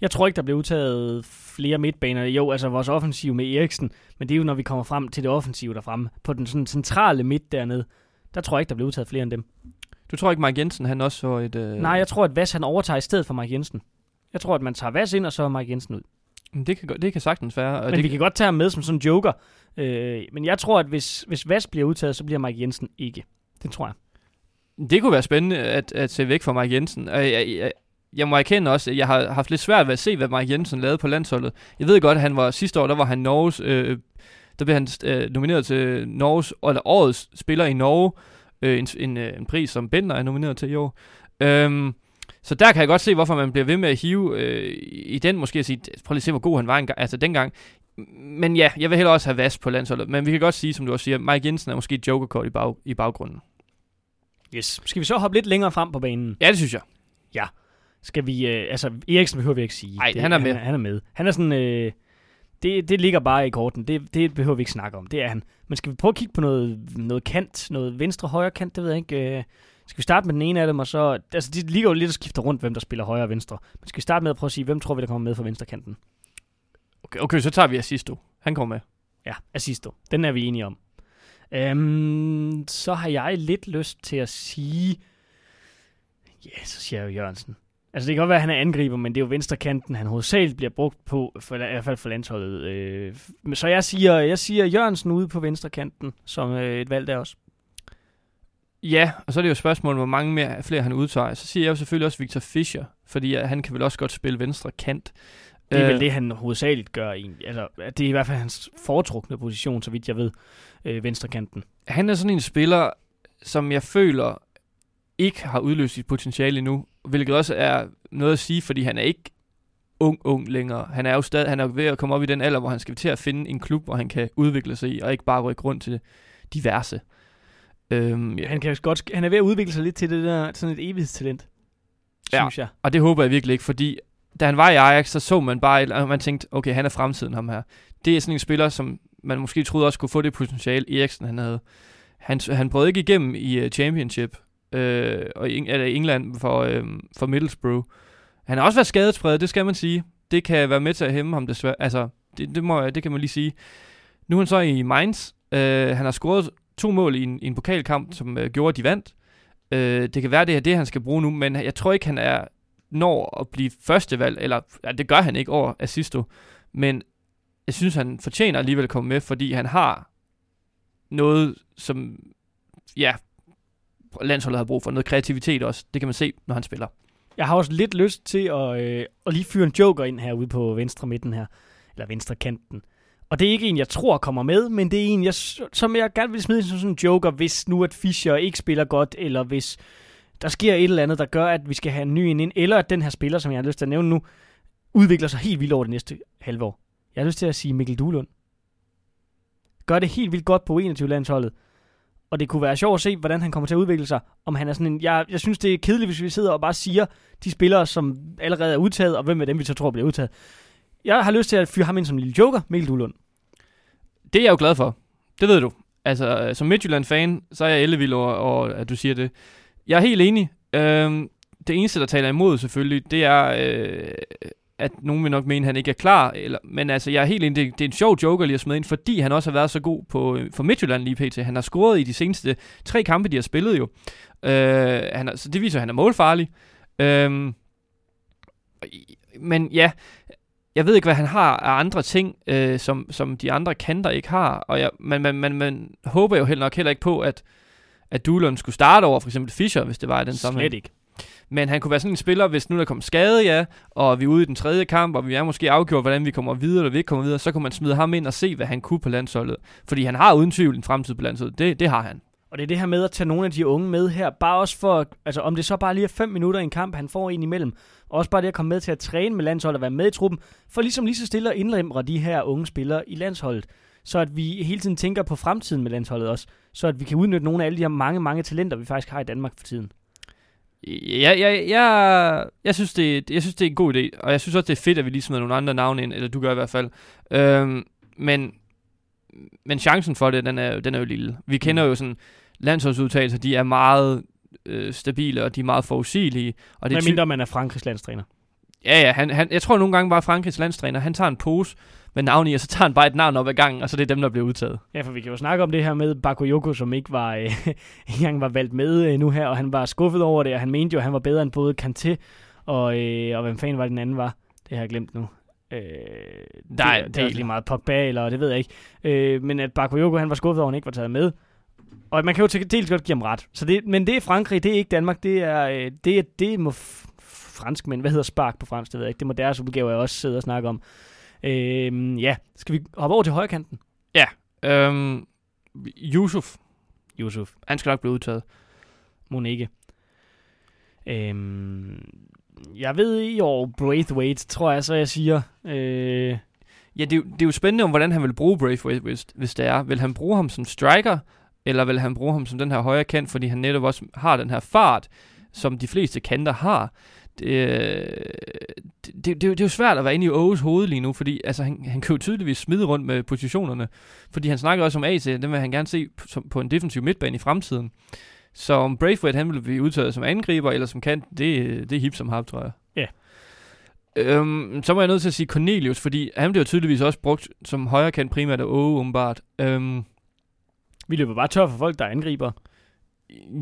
S2: Jeg tror ikke, der bliver udtaget flere midtbaner. Jo, altså vores offensiv med Eriksen, men det er jo, når vi kommer frem til det offensive derfremme. På den sådan centrale midt dernede, Der tror jeg ikke, der bliver udtaget flere end dem.
S1: Du tror ikke, Mark Jensen, han også så et... Øh...
S2: Nej, jeg tror, at Vas han overtager i stedet for Mark Jensen. Jeg tror, at man tager Vas ind, og så er Mark Jensen ud.
S1: Men Det kan, det kan sagtens være. Og
S2: Men
S1: det,
S2: vi kan godt tage ham med som sådan en joker. Øh, men jeg tror, at hvis, hvis Vas bliver udtaget, så bliver Mark Jensen ikke. Det tror jeg.
S1: Det kunne være spændende at, at se væk fra Mark Jensen. Og jeg, jeg, jeg må erkende også, at jeg har haft lidt svært ved at se, hvad Mark Jensen lavede på landsholdet. Jeg ved godt, at han var sidste år, der var han Norges, øh, der blev han øh, nomineret til Norges, eller årets spiller i Norge, øh, en, en, øh, en pris, som Bender er nomineret til i år. Øhm, så der kan jeg godt se, hvorfor man bliver ved med at hive øh, i den, måske at sige, prøv lige at se, hvor god han var en, altså dengang. Men ja, jeg vil hellere også have Vas på landsholdet. Men vi kan godt sige, som du også siger, Mike Jensen er måske et jokerkort i, bag, i baggrunden.
S2: Yes. Skal vi så hoppe lidt længere frem på banen?
S1: Ja, det synes jeg.
S2: Skal vi, øh, altså Eriksen behøver vi ikke sige.
S1: Ej, han er med.
S2: Han er, han er med. Han er sådan, øh, det, det ligger bare i korten. Det, det behøver vi ikke snakke om. Det er han. Men skal vi prøve at kigge på noget, noget kant, noget venstre højre kant, det ved jeg ikke. Øh, skal vi starte med den ene af dem, og så, altså de ligger jo lidt og skifter rundt, hvem der spiller højre og venstre. Men skal vi starte med at prøve at sige, hvem tror vi, der kommer med fra venstre kanten?
S1: Okay, okay så tager vi Assisto. Han kommer med.
S2: Ja, Assisto. Den er vi enige om. Øhm, så har jeg lidt lyst til at sige... Ja, så siger jeg jo Jørgensen. Altså det kan godt være, at han er angriber, men det er jo venstre kanten, han hovedsageligt bliver brugt på, for, i hvert fald for landsholdet. Øh, så jeg siger, jeg siger Jørgensen ude på venstre kanten, som øh, et valg der også.
S1: Ja, og så er det jo et spørgsmål, hvor mange mere, flere han udtager. Så siger jeg jo selvfølgelig også Victor Fischer, fordi øh, han kan vel også godt spille venstre kant.
S2: Det er
S1: Øh,
S2: vel det, han hovedsageligt gør egentlig. Altså, det er i hvert fald hans foretrukne position, så vidt jeg ved, øh, venstre kanten.
S1: Han er sådan en spiller, som jeg føler ikke har udløst sit potentiale endnu, hvilket også er noget at sige, fordi han er ikke ung, ung længere. Han er jo stadig, han er ved at komme op i den alder, hvor han skal til at finde en klub, hvor han kan udvikle sig i, og ikke bare rykke rundt til diverse. Øhm, ja.
S2: Han, kan godt, han er ved at udvikle sig lidt til det der, sådan et evighedstalent,
S1: Ja.
S2: synes jeg.
S1: Og det håber jeg virkelig ikke, fordi da han var i Ajax, så så man bare, og man tænkte, okay, han er fremtiden, ham her. Det er sådan en spiller, som man måske troede også kunne få det potentiale, Eriksen han havde. Han, han brød ikke igennem i uh, Championship, øh, og i, eller England for, øh, for Middlesbrough. Han har også været skadespredet, det skal man sige. Det kan være med til at hæmme ham desværre. Altså, det, det, må, det kan man lige sige. Nu er han så i Mainz. Øh, han har scoret to mål i en, i en pokalkamp, som øh, gjorde, at de vandt. Øh, det kan være, det er det, han skal bruge nu, men jeg tror ikke, han er når at blive førstevalg, eller ja, det gør han ikke over Assisto, men jeg synes, han fortjener alligevel at komme med, fordi han har noget, som ja, landsholdet har brug for, noget kreativitet også. Det kan man se, når han spiller.
S2: Jeg har også lidt lyst til at, øh, at lige fyre en joker ind herude på venstre midten her. Eller venstre kanten. Og det er ikke en, jeg tror kommer med, men det er en, jeg, som jeg gerne vil smide som sådan en joker, hvis nu at Fischer ikke spiller godt, eller hvis der sker et eller andet, der gør, at vi skal have en ny ind, eller at den her spiller, som jeg har lyst til at nævne nu, udvikler sig helt vildt over det næste halve år. Jeg har lyst til at sige Mikkel Duhlund. Gør det helt vildt godt på 21-landsholdet. Og det kunne være sjovt at se, hvordan han kommer til at udvikle sig. Om han er sådan en, jeg, jeg synes, det er kedeligt, hvis vi sidder og bare siger de spillere, som allerede er udtaget, og hvem er dem, vi så tror bliver udtaget. Jeg har lyst til at fyre ham ind som en lille joker, Mikkel Duhlund.
S1: Det er jeg jo glad for. Det ved du. Altså, øh, som Midtjylland-fan, så er jeg ellevild over, over, at du siger det. Jeg er helt enig. Øhm, det eneste, der taler imod selvfølgelig, det er, øh, at nogen vil nok mene, at han ikke er klar. Eller, men altså, jeg er helt enig. Det, det er en sjov joker lige at smide ind, fordi han også har været så god på, øh, for Midtjylland lige pt. Han har scoret i de seneste tre kampe, de har spillet jo. Øh, han er, så det viser, at han er målfarlig. Øhm, men ja, jeg ved ikke, hvad han har af andre ting, øh, som, som de andre kanter ikke har. Og jeg, man, man, man, man håber jo heller nok heller ikke på, at, at Duhlund skulle starte over for eksempel Fischer, hvis det var i den samme.
S2: Slet ikke.
S1: Men han kunne være sådan en spiller, hvis nu der kom skade, ja, og vi er ude i den tredje kamp, og vi er måske afgjort, hvordan vi kommer videre, eller vi ikke kommer videre, så kunne man smide ham ind og se, hvad han kunne på landsholdet. Fordi han har uden tvivl en fremtid på landsholdet. Det, det har han.
S2: Og det er det her med at tage nogle af de unge med her, bare også for, altså om det så bare lige er 5 minutter i en kamp, han får ind imellem, og også bare det at komme med til at træne med landsholdet og være med i truppen, for ligesom lige så stille at indlemre de her unge spillere i landsholdet, så at vi hele tiden tænker på fremtiden med landsholdet også, så at vi kan udnytte nogle af alle de her mange, mange talenter, vi faktisk har i Danmark for tiden.
S1: Ja, ja, ja, jeg, synes, det, jeg synes, det er en god idé, og jeg synes også, det er fedt, at vi lige smider nogle andre navne ind, eller du gør i hvert fald. Øhm, men, men chancen for det, den er, den er jo lille. Vi kender jo sådan, landsholdsudtagelser, de er meget øh, stabile, og de er meget forudsigelige. Og det er ty-
S2: mindre man er Frankrigs landstræner.
S1: Ja, ja, han, han, jeg tror nogle gange bare, Frankrigs landstræner, han tager en pose med navn i, og så tager han bare et navn op ad gangen, og så er det dem, der bliver udtaget.
S2: Ja, for vi kan jo snakke om det her med Bakayoko, som ikke var øh, engang var valgt med øh, nu her, og han var skuffet over det, og han mente jo, at han var bedre end både Kanté og, øh, og hvem fanden var den anden var? Det har jeg glemt nu. Øh,
S1: Nej,
S2: det, det
S1: det-
S2: er også lige meget Pogba, eller det ved jeg ikke. Øh, men at Bakayoko, han var skuffet over, at han ikke var taget med. Og man kan jo til dels godt give ham ret. Så det, men det er Frankrig, det er ikke Danmark. Det er, øh, det, er, det må f- franskmænd, hvad hedder spark på fransk, det ved jeg ikke. Det må deres udgave også sidde og snakke om. Øh, ja, skal vi hoppe over til højkanten?
S1: Øhm, Yusuf,
S2: Yusuf.
S1: han skal nok blive udtaget.
S2: Må ikke. Øhm, jeg ved i år Braithwaite, tror jeg så, jeg siger. Øh,
S1: Ja, det, er jo- det er jo spændende om, hvordan han vil bruge Braithwaite, hvis, hvis det er. Vil han bruge ham som striker, eller vil han bruge ham som den her højre kant, fordi han netop også har den her fart, som de fleste kanter har. Det, øh, det, det, det, er jo svært at være inde i Oves hoved lige nu, fordi altså, han, han kan jo tydeligvis smide rundt med positionerne, fordi han snakker også om AC, den vil han gerne se på, på en defensiv midtbane i fremtiden. Så om Braithwaite han vil blive udtaget som angriber eller som kant, det, det er hip som hap, tror jeg.
S2: Ja.
S1: Øhm, så må jeg nødt til at sige Cornelius, fordi han bliver tydeligvis også brugt som højre kant primært af Åge, umiddelbart. Øhm,
S2: vi løber bare tør for folk, der angriber.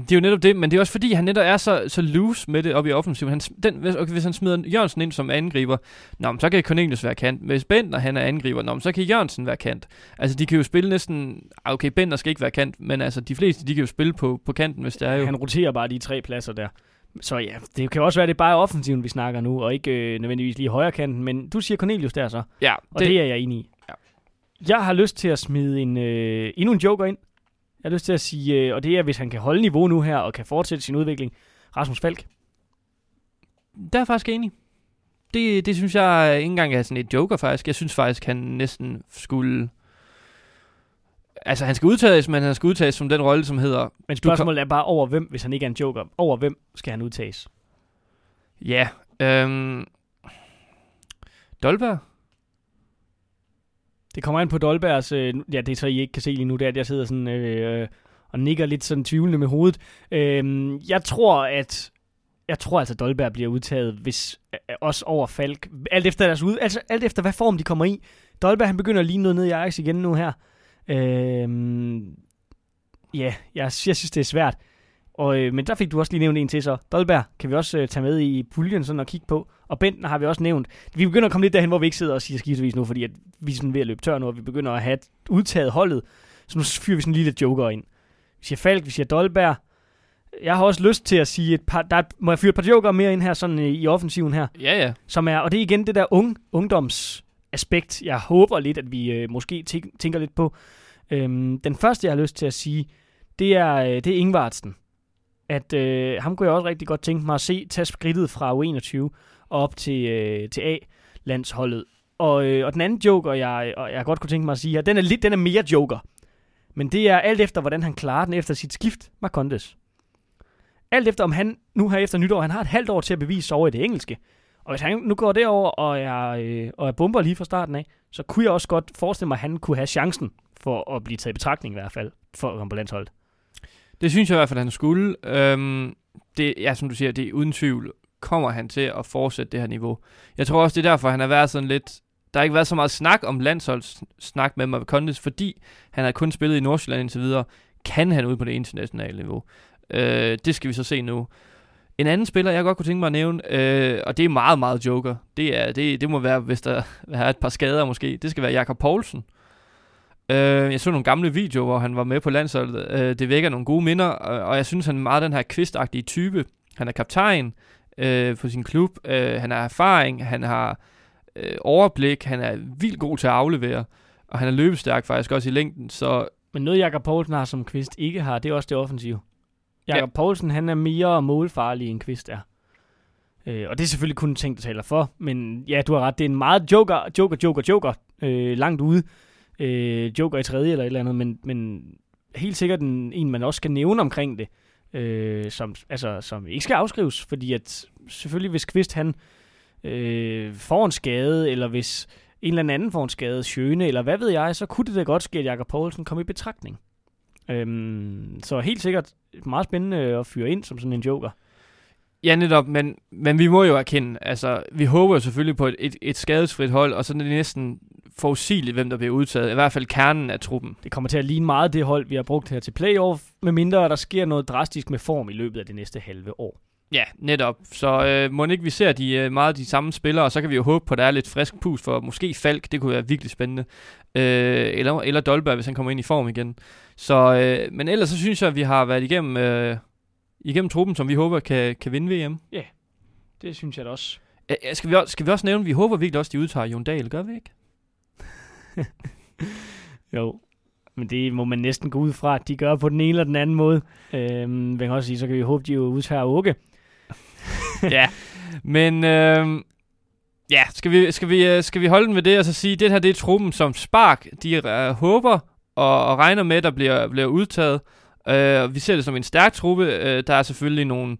S1: Det er jo netop det, men det er også fordi, han netop er så, så loose med det op i offensiven. Han, den, hvis, okay, hvis han smider Jørgensen ind som angriber, nå, men så kan Cornelius være kant. Hvis Bentner han er angriber, nå, men så kan Jørgensen være kant. Altså, de kan jo spille næsten... ah, Okay, Bentner skal ikke være kant, men altså, de fleste, de kan jo spille på, på kanten, hvis det er jo...
S2: Han roterer bare de tre pladser der. Så ja, det kan også være, at det bare er offensiven, vi snakker nu, og ikke øh, nødvendigvis lige højre kanten. Men du siger Cornelius der så,
S1: ja,
S2: og det, det er jeg enig i.
S1: Ja.
S2: Jeg har lyst til at smide en, øh, endnu en joker ind. Jeg har lyst til at sige, øh, og det er, hvis han kan holde niveau nu her, og kan fortsætte sin udvikling, Rasmus Falk.
S1: Der er jeg faktisk enig. Det, det synes jeg ikke engang er sådan et joker faktisk. Jeg synes faktisk, han næsten skulle... Altså, han skal udtages, men han skal udtages som den rolle, som hedder...
S2: Men spørgsmålet er bare over hvem, hvis han ikke er en joker. Over hvem skal han udtages?
S1: Ja, øhm... Dolberg?
S2: Det kommer an på Dolbergs, øh, ja det er så I ikke kan se lige nu, det er, at jeg sidder sådan øh, og nikker lidt sådan tvivlende med hovedet. Øh, jeg tror, at jeg tror altså, Dolberg bliver udtaget, hvis øh, også over Falk. Alt efter, deres ud, altså, alt efter hvad form de kommer i. Dolberg han begynder lige noget ned i Ajax igen nu her. Øh, ja, jeg, jeg synes, det er svært. Og, øh, men der fik du også lige nævnt en til så. Dolberg kan vi også øh, tage med i puljen sådan og kigge på. Og Bentner har vi også nævnt. Vi begynder at komme lidt derhen, hvor vi ikke sidder og siger skiftevis nu, fordi at vi er sådan ved at løbe tør nu, og vi begynder at have et udtaget holdet. Så nu fyrer vi sådan lige lidt joker ind. Vi siger Falk, vi siger Dolberg. Jeg har også lyst til at sige et par, der er, må jeg fyre et par joker mere ind her, sådan øh, i offensiven her,
S1: Ja, ja.
S2: som er, og det er igen det der ung, ungdomsaspekt, jeg håber lidt, at vi øh, måske tænk, tænker lidt på. Øhm, den første, jeg har lyst til at sige, det er, øh, det er Ingvartsen. At øh, ham kunne jeg også rigtig godt tænke mig at se tage skridtet fra U21 og op til, øh, til A-landsholdet. Og, øh, og den anden joker, jeg, og jeg godt kunne tænke mig at sige her, den er, lidt, den er mere joker. Men det er alt efter, hvordan han klarer den efter sit skift, Marcondes. Alt efter, om han nu her efter nytår, han har et halvt år til at bevise sig over i det engelske. Og hvis han nu går derover og er, øh, og er bomber lige fra starten af, så kunne jeg også godt forestille mig, at han kunne have chancen for at blive taget i betragtning i hvert fald, for at komme på landsholdet.
S1: Det synes jeg i hvert fald, han skulle. Øhm, det, ja, som du siger, det er uden tvivl, kommer han til at fortsætte det her niveau. Jeg tror også, det er derfor, han har været sådan lidt... Der har ikke været så meget snak om landsholdssnak med Marcondes, fordi han har kun spillet i Nordsjælland indtil videre. Kan han ud på det internationale niveau? Øh, det skal vi så se nu. En anden spiller, jeg godt kunne tænke mig at nævne, øh, og det er meget, meget joker, det, er, det, det må være, hvis der er et par skader måske, det skal være Jakob Poulsen. Øh, jeg så nogle gamle videoer, hvor han var med på landsholdet. Øh, det vækker nogle gode minder, og, og jeg synes, han er meget den her kvistagtige type. Han er kaptajn øh, for sin klub. Øh, han har erfaring, han har øh, overblik, han er vildt god til at aflevere, og han er løbestærk faktisk også i længden, så
S2: Men noget, Jakob Poulsen har, som Kvist ikke har, det er også det offensive. Jakob ja. Poulsen, han er mere målfarlig end Kvist er. Øh, og det er selvfølgelig kun ting, der taler for. Men ja, du har ret. Det er en meget joker, joker, joker, joker. Øh, langt ude. Øh, joker i tredje eller et eller andet. Men, men helt sikkert en, en, man også skal nævne omkring det. Øh, som, altså, som ikke skal afskrives. Fordi at selvfølgelig, hvis Kvist han øh, får en skade, eller hvis en eller anden får en skade, Sjøne, eller hvad ved jeg, så kunne det da godt ske, at Jakob Poulsen kom i betragtning. Øhm, så helt sikkert meget spændende at fyre ind som sådan en joker.
S1: Ja, netop, men, men vi må jo erkende, altså, vi håber jo selvfølgelig på et, et, et skadesfrit hold, og så er det næsten forudsigeligt, hvem der bliver udtaget. I hvert fald kernen af truppen.
S2: Det kommer til at ligne meget det hold, vi har brugt her til playoff, medmindre der sker noget drastisk med form i løbet af det næste halve år.
S1: Ja, netop. Så øh, må ikke vi ser de, øh, meget de samme spillere, og så kan vi jo håbe på, at der er lidt frisk pus for måske Falk, det kunne være virkelig spændende. Øh, eller, eller Dolberg, hvis han kommer ind i form igen. Så, øh, men ellers så synes jeg, at vi har været igennem, øh, igennem truppen, som vi håber kan, kan vinde VM.
S2: Det synes jeg da også.
S1: Skal, vi også, skal vi også nævne, at vi håber virkelig også, at de udtager Jon Dahl, gør vi ikke?
S2: Jo, men det må man næsten gå ud fra, at de gør på den ene eller den anden måde. Øhm, man kan også sige, så kan vi håbe, de jo udtager Åke.
S1: ja, men øhm, ja, skal vi, skal, vi, øh, skal vi holde den ved det og så sige, at det her det er truppen, som Spark de øh, håber og, og regner med, der bliver, bliver udtaget. Øh, vi ser det som en stærk truppe. Øh, der er selvfølgelig nogle,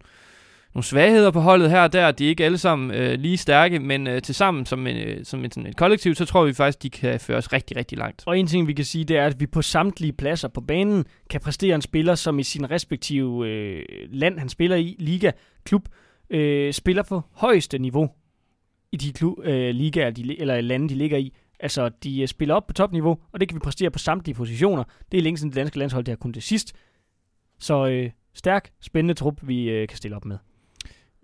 S1: nogle svagheder på holdet her og der. De er ikke alle sammen øh, lige stærke, men øh, til sammen som, en, øh, som en, sådan et kollektiv, så tror vi faktisk, de kan føre os rigtig, rigtig langt.
S2: Og en ting, vi kan sige, det er, at vi på samtlige pladser på banen kan præstere en spiller, som i sin respektive øh, land, han spiller i, liga, klub, øh, spiller på højeste niveau i de klub, øh, ligaer, de, eller lande, de ligger i. Altså, de øh, spiller op på topniveau, og det kan vi præstere på samtlige positioner. Det er længe siden det danske landshold, det har kun det sidst. Så øh, stærk, spændende trup, vi øh, kan stille op med.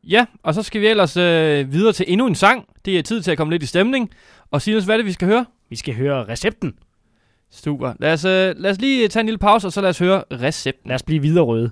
S1: Ja, og så skal vi ellers øh, videre til endnu en sang. Det er tid til at komme lidt i stemning. Og Silas, hvad er det, vi skal høre?
S2: Vi skal høre recepten.
S1: Super. Lad os, øh, lad os lige tage en lille pause, og så lad os høre recepten.
S2: Lad os blive videre røde.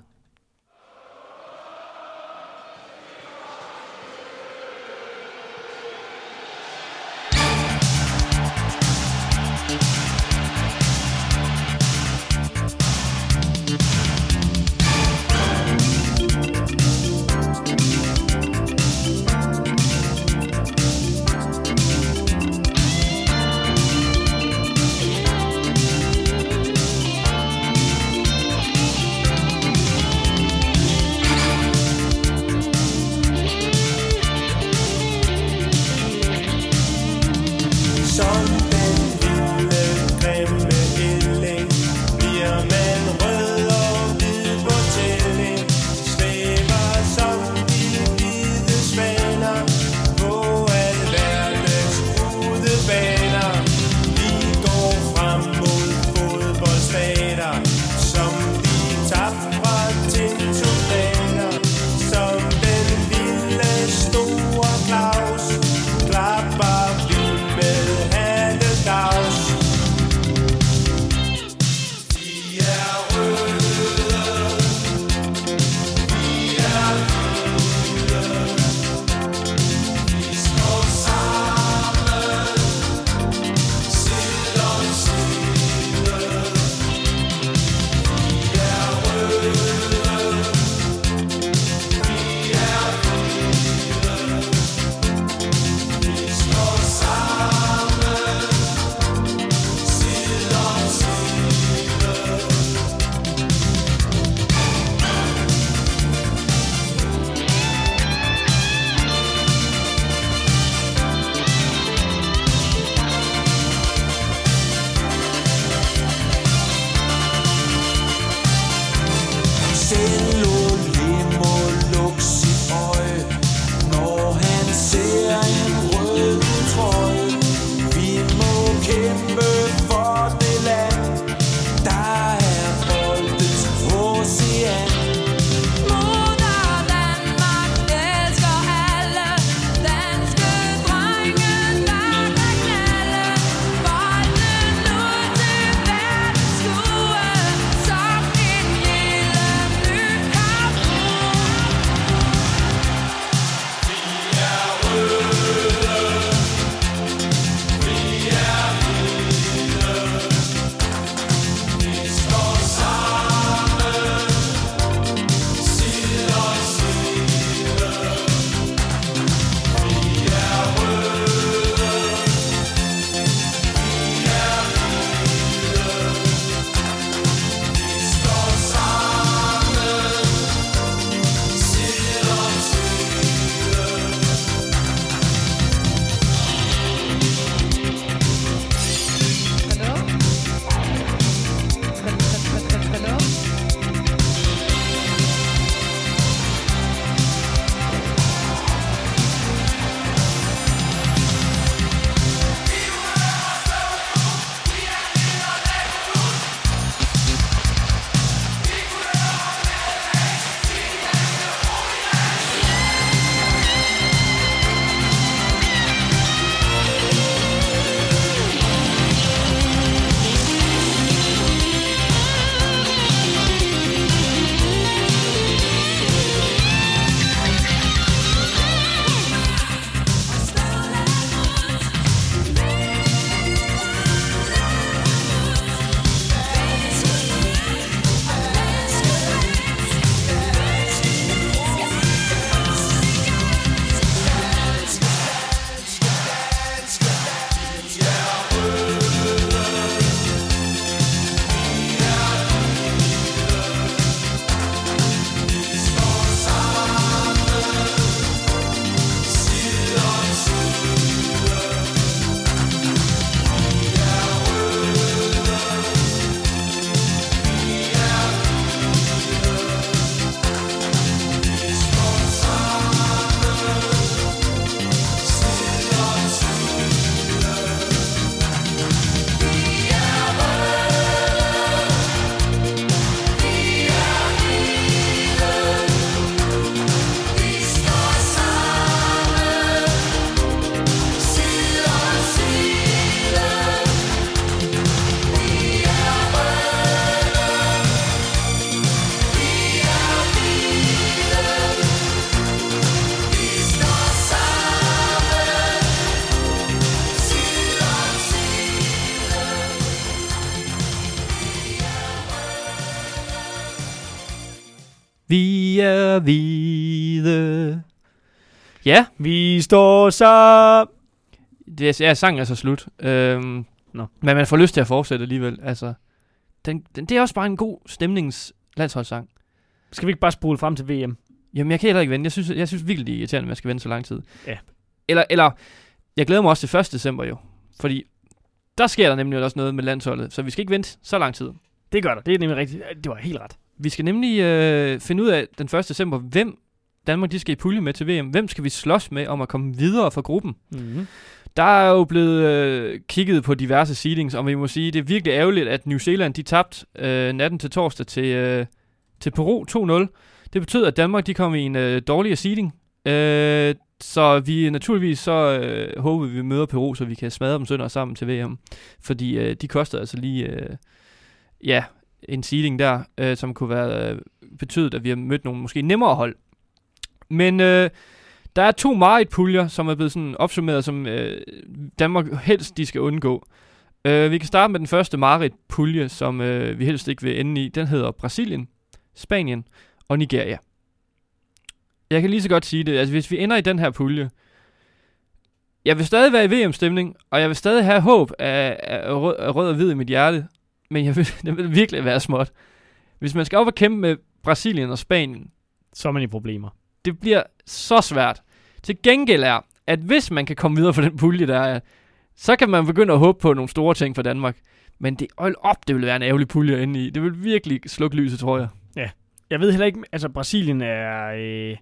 S2: Står så...
S1: det er, ja, sang er så slut. Øhm,
S2: Nå.
S1: Men man får lyst til at fortsætte alligevel. Altså, den, den, det er også bare en god stemnings landsholdssang.
S2: Skal vi ikke bare spole frem til VM?
S1: Jamen, jeg kan heller ikke vente. Jeg synes, jeg synes virkelig, det er irriterende, at man skal vente så lang tid.
S2: Ja.
S1: Eller, eller, jeg glæder mig også til 1. december jo. Fordi der sker der nemlig også noget med landsholdet. Så vi skal ikke vente så lang tid.
S2: Det gør der. Det er nemlig rigtigt. Det var helt ret.
S1: Vi skal nemlig øh, finde ud af den 1. december, hvem Danmark de skal i pulje med til VM. Hvem skal vi slås med om at komme videre fra gruppen?
S2: Mm-hmm.
S1: Der er jo blevet øh, kigget på diverse seedings, og vi må sige, det er virkelig ærgerligt, at New Zealand de tabte øh, natten til torsdag til, øh, til Peru 2-0. Det betød, at Danmark de kom i en øh, dårligere seeding. Øh, så vi naturligvis så øh, håber, vi møder Peru, så vi kan smadre dem sønder sammen til VM. Fordi øh, de koster altså lige øh, ja, en seeding der, øh, som kunne være øh, betydet, at vi har mødt nogle måske nemmere hold. Men øh, der er to Marit-puljer, som er blevet sådan opsummeret, som øh, Danmark helst de skal undgå. Øh, vi kan starte med den første Marit-pulje, som øh, vi helst ikke vil ende i. Den hedder Brasilien, Spanien og Nigeria. Jeg kan lige så godt sige det. Altså, hvis vi ender i den her pulje, jeg vil stadig være i VM-stemning, og jeg vil stadig have håb af, af, rød, af rød og hvid i mit hjerte, men jeg vil, det vil virkelig være småt. Hvis man skal op og kæmpe med Brasilien og Spanien,
S2: Så er man i problemer
S1: det bliver så svært. Til gengæld er, at hvis man kan komme videre fra den pulje, der er, så kan man begynde at håbe på nogle store ting for Danmark. Men det, hold op, det vil være en ærgerlig pulje inde i. Det vil virkelig slukke lyset, tror jeg.
S2: Jeg ved heller ikke, altså Brasilien er... Øh,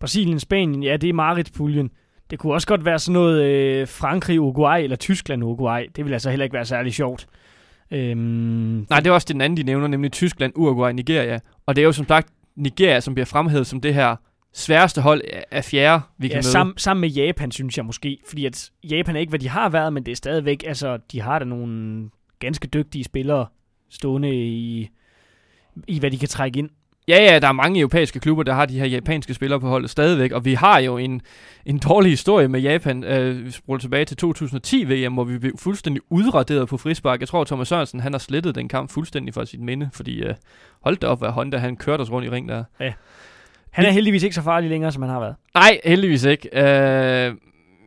S2: Brasilien, Spanien, ja, det er Marit-puljen. Det kunne også godt være sådan noget øh, Frankrig, Uruguay eller Tyskland, Uruguay. Det vil altså heller ikke være særlig sjovt. Øhm,
S1: Nej, det er også den anden, de nævner, nemlig Tyskland, Uruguay, Nigeria. Og det er jo som sagt Nigeria, som bliver fremhævet som det her sværeste hold af- fjerde, vi kan
S2: ja,
S1: møde.
S2: sammen, sammen med Japan, synes jeg måske. Fordi at Japan er ikke, hvad de har været, men det er stadigvæk, altså, de har da nogle ganske dygtige spillere stående i, i hvad de kan trække ind.
S1: Ja, ja, der er mange europæiske klubber, der har de her japanske spillere på holdet stadigvæk, og vi har jo en, en dårlig historie med Japan. Øh, vi spoler tilbage til 2010 VM, hvor vi blev fuldstændig udraderet på frispark. Jeg tror, Thomas Sørensen han har slettet den kamp fuldstændig fra sit minde, fordi øh, hold da op, hvad Honda han kørte os rundt i ring der.
S2: Han er heldigvis ikke så farlig længere, som han har været.
S1: Nej, heldigvis ikke. Øh,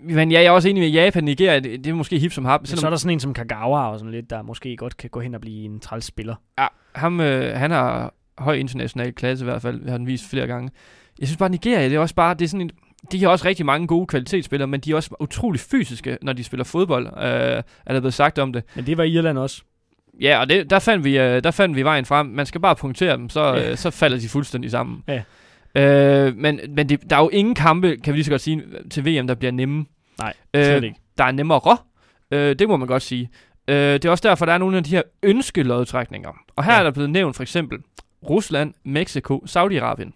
S1: men ja, jeg er også enig med Japan, Nigeria, det, det er måske hip som ham.
S2: Men så er der sådan en som Kagawa og sådan lidt, der måske godt kan gå hen og blive en træls spiller.
S1: Ja, ham, øh, han har høj international klasse i hvert fald, har han vist flere gange. Jeg synes bare, Nigeria, det er også bare, det er sådan en, de har også rigtig mange gode kvalitetsspillere, men de er også utrolig fysiske, når de spiller fodbold, øh, er der blevet sagt om det.
S2: Men det var Irland også.
S1: Ja, og det, der, fandt vi, øh, der fandt vi vejen frem. Man skal bare punktere dem, så,
S2: Ja.
S1: øh, så falder de fuldstændig sammen.
S2: Ja.
S1: Øh, men men det, der er jo ingen kampe, kan vi lige så godt sige, til VM, der bliver nemme.
S2: Nej,
S1: Øh,
S2: ikke.
S1: Der er nemmere. Øh, det må man godt sige. Øh, det er også derfor, der er nogle af de her ønskelodtrækninger. Og her
S2: Ja.
S1: er der blevet nævnt for eksempel Rusland, Mexico, Saudi-Arabien.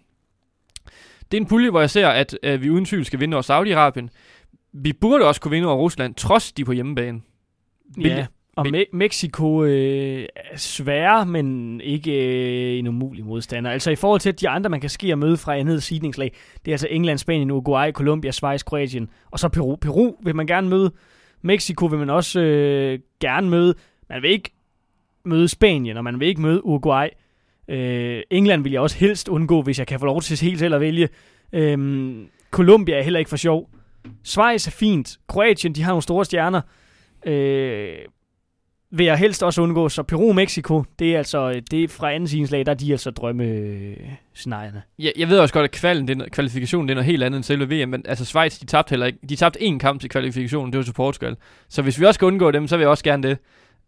S1: Det er en pulje, hvor jeg ser, at øh, vi uden tvivl skal vinde over Saudi-Arabien. Vi burde også kunne vinde over Rusland, trods de på hjemmebane. Vil-
S2: Ja. Og Me- Mexico øh, er svære, men ikke øh, en umulig modstander. Altså i forhold til de andre, man kan ske at møde fra andet seedningslag, det er altså England, Spanien, Uruguay, Colombia, Schweiz, Kroatien, og så Peru. Peru vil man gerne møde. Mexico vil man også øh, gerne møde. Man vil ikke møde Spanien, og man vil ikke møde Uruguay. Øh, England vil jeg også helst undgå, hvis jeg kan få lov til helt selv at vælge. Øh, Colombia er heller ikke for sjov. Schweiz er fint. Kroatien, de har nogle store stjerner. Øh, vil jeg helst også undgå. Så Peru og Mexico, det er altså øh, det er fra anden sidens der er de altså drømmescenarierne.
S1: Øh, jeg, jeg ved også godt, at kvalen, det er, kvalifikationen det er noget helt andet end selve VM, men altså Schweiz, de tabte heller ikke. De tabte én kamp til kvalifikationen, det var til Portugal. Så hvis vi også skal undgå dem, så vil jeg også gerne det.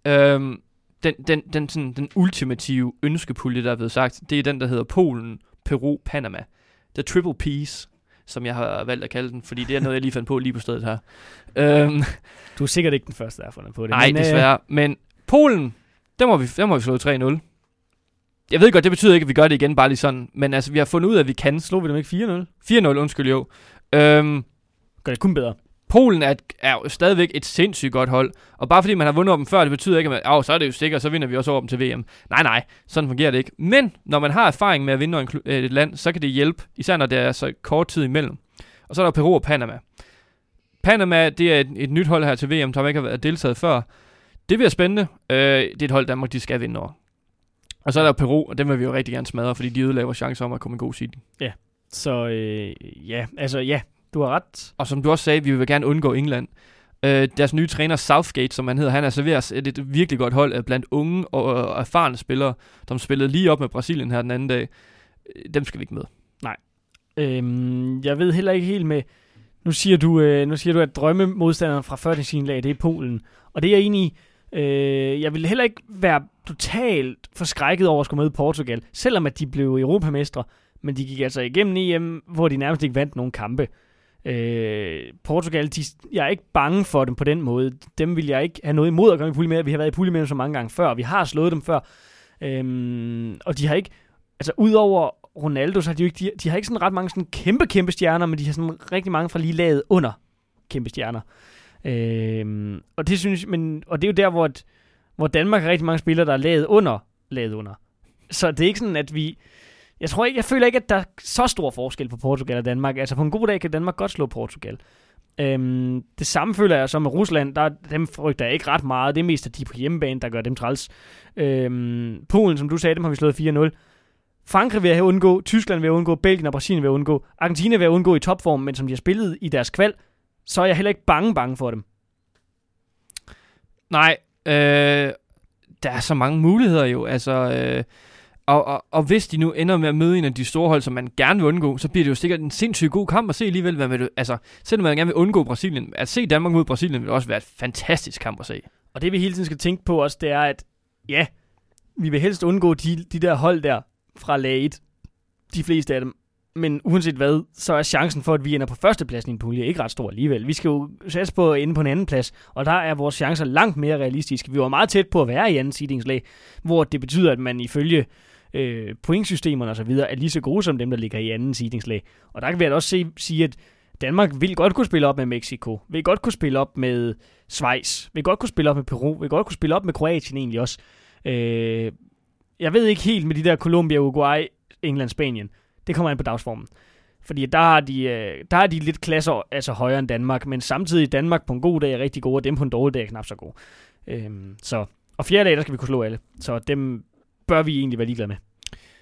S1: Øhm, den, den, den, sådan, den ultimative ønskepulje, der er blevet sagt, det er den, der hedder Polen, Peru, Panama. The Triple Peace, som jeg har valgt at kalde den, fordi det er noget, jeg lige fandt på lige på stedet her. Øhm,
S2: Du er sikkert ikke den første, der har fundet på det.
S1: Nej,
S2: men, øh,
S1: desværre. Men Polen, der må vi, der må vi slå 3-0. Jeg ved godt, det betyder ikke, at vi gør det igen bare lige sådan. Men altså, vi har fundet ud af, at vi kan.
S2: Slog vi dem ikke 4-0?
S1: 4-0, undskyld jo. Øhm,
S2: Gør det kun bedre.
S1: Polen er, er jo stadigvæk et sindssygt godt hold. Og bare fordi man har vundet over dem før, det betyder ikke, at man, oh, så er det jo sikkert, så vinder vi også over dem til VM. Nej, nej, sådan fungerer det ikke. Men når man har erfaring med at vinde over en, et land, så kan det hjælpe, især når det er så kort tid imellem. Og så er der Peru og Panama. Panama, det er et, et nyt hold her til VM, som ikke har været deltaget før. Det bliver spændende. Øh, det er et hold, Danmark de skal vinde over. Og så er der Peru, og dem vil vi jo rigtig gerne smadre, fordi de ødelægger vores chancer om at komme en god seed.
S2: Så øh, ja, altså ja, du har ret.
S1: Og som du også sagde, vi vil gerne undgå England. Øh, deres nye træner, Southgate, som han hedder, han er serveret et, et virkelig godt hold af blandt unge og, og erfarne spillere, som spillede lige op med Brasilien her den anden dag. Øh, Dem skal vi ikke med.
S2: Øhm, jeg ved heller ikke helt med... Nu siger du, øh, nu siger du at drømmemodstanderen fra 40 lag, det er Polen. Og det er jeg enig i. Øh, jeg vil heller ikke være totalt forskrækket over at skulle møde Portugal, selvom at de blev europamestre, men de gik altså igennem EM, hvor de nærmest ikke vandt nogen kampe. Øh, Portugal, de, jeg er ikke bange for dem på den måde. Dem vil jeg ikke have noget imod at komme i pulje med. Vi har været i pulje med dem så mange gange før, og vi har slået dem før. Øhm, og de har ikke, altså udover Ronaldo, så har de jo ikke, de, de har ikke sådan ret mange sådan kæmpe, kæmpe stjerner, men de har sådan rigtig mange fra lige laget under kæmpe stjerner. Øhm, og det synes men, og det er jo der, hvor, at, hvor Danmark har rigtig mange spillere, der er lavet under, lavet under. Så det er ikke sådan, at vi, jeg tror ikke, jeg føler ikke, at der er så stor forskel på Portugal og Danmark. Altså på en god dag kan Danmark godt slå Portugal. Øhm, det samme føler jeg så med Rusland. Der, dem frygter jeg ikke ret meget. Det er mest, at de er på hjemmebane, der gør dem træls. Øhm, Polen, som du sagde, dem har vi slået 4-0. Frankrig vil jeg have undgå, Tyskland vil jeg undgå, Belgien og Brasilien vil jeg undgå, Argentina vil jeg undgå i topform, men som de har spillet i deres kval, så er jeg heller ikke bange bange for dem.
S1: Nej, øh, der er så mange muligheder jo. Altså, øh, og, og, og hvis de nu ender med at møde en af de store hold, som man gerne vil undgå, så bliver det jo sikkert en sindssygt god kamp at se alligevel. Hvad med det, altså, selvom man gerne vil undgå Brasilien, at se Danmark mod Brasilien vil også være et fantastisk kamp at se.
S2: Og det vi hele tiden skal tænke på også, det er, at ja, vi vil helst undgå de, de der hold der fra lag 1. De fleste af dem. Men uanset hvad, så er chancen for, at vi ender på førstepladsen i en pulje ikke ret stor alligevel. Vi skal jo satse på at ende på en anden plads, og der er vores chancer langt mere realistiske. Vi var meget tæt på at være i anden seedingslag, hvor det betyder, at man ifølge øh, pointsystemerne osv. er lige så gode som dem, der ligger i anden seedingslag. Og der kan vi altså også se, sige, at Danmark vil godt kunne spille op med Mexico, vil godt kunne spille op med Schweiz, vil godt kunne spille op med Peru, vil godt kunne spille op med Kroatien egentlig også. Øh, jeg ved ikke helt med de der Colombia, Uruguay, England, Spanien. Det kommer an på dagsformen. Fordi der har de, øh, der har de lidt klasser altså højere end Danmark, men samtidig Danmark på en god dag er rigtig gode, og dem på en dårlig dag er knap så gode. Øhm, så, og fjerde dag, der skal vi kunne slå alle. Så dem bør vi egentlig være ligeglade med.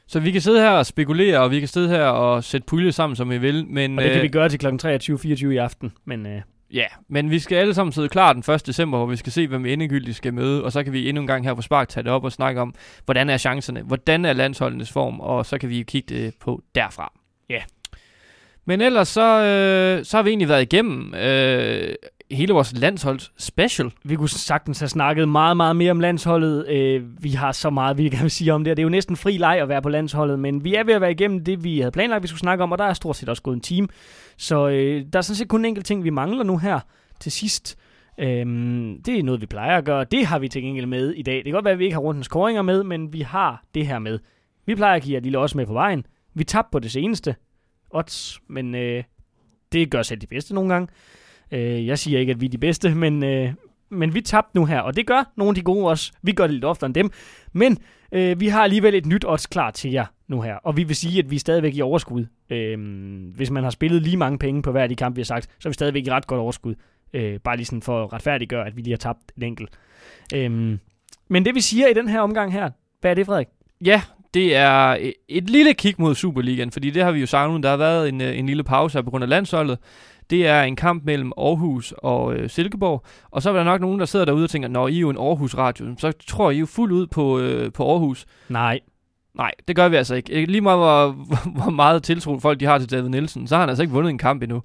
S1: Så vi kan sidde her og spekulere, og vi kan sidde her og sætte pulje sammen, som vi vil. Men,
S2: Og det kan
S1: øh,
S2: vi gøre til kl. 23.24 i aften. Men øh,
S1: Ja, men vi skal alle sammen sidde klar den 1. december, hvor vi skal se, hvem vi endegyldigt skal møde, og så kan vi endnu en gang her på Spark tage det op og snakke om, hvordan er chancerne, hvordan er landsholdenes form, og så kan vi kigge det på derfra.
S2: Ja.
S1: Men ellers så, øh, så har vi egentlig været igennem øh, hele vores landsholds special.
S2: vi kunne sagtens have snakket meget, meget mere om landsholdet. Øh, vi har så meget, vi kan sige om det. og Det er jo næsten fri leg at være på landsholdet, men vi er ved at være igennem det, vi havde planlagt, vi skulle snakke om, og der er stort set også gået en time. Så øh, der er sådan set kun en enkelt ting, vi mangler nu her til sidst. Øhm, det er noget, vi plejer at gøre. Det har vi til gengæld med i dag. Det kan godt være, at vi ikke har rundens koringer med, men vi har det her med. Vi plejer at give jer et lille også med på vejen. Vi tabte på det seneste. Odds, men øh, det gør selv de bedste nogle gange. Øh, jeg siger ikke, at vi er de bedste, men, øh, men vi tabte nu her, og det gør nogle af de gode også. Vi gør det lidt oftere end dem. Men øh, vi har alligevel et nyt odds klar til jer nu her, og vi vil sige, at vi er stadigvæk i overskud. Øh, hvis man har spillet lige mange penge på hver af de kampe, vi har sagt, så er vi stadigvæk i ret godt overskud. Øh, bare lige sådan for at retfærdiggøre, at vi lige har tabt en enkelt. Øh, men det vi siger i den her omgang her, hvad er det, Frederik?
S1: Ja, det er et, lille kig mod Superligaen, fordi det har vi jo savnet. Der har været en, øh, en lille pause her på grund af landsholdet. Det er en kamp mellem Aarhus og øh, Silkeborg, og så er der nok nogen, der sidder derude og tænker, når I er jo en Aarhus-radio, så tror I jo fuldt ud på, øh, på Aarhus.
S2: Nej.
S1: Nej, det gør vi altså ikke. Lige meget hvor, hvor meget tiltro folk de har til David Nielsen, så har han altså ikke vundet en kamp endnu.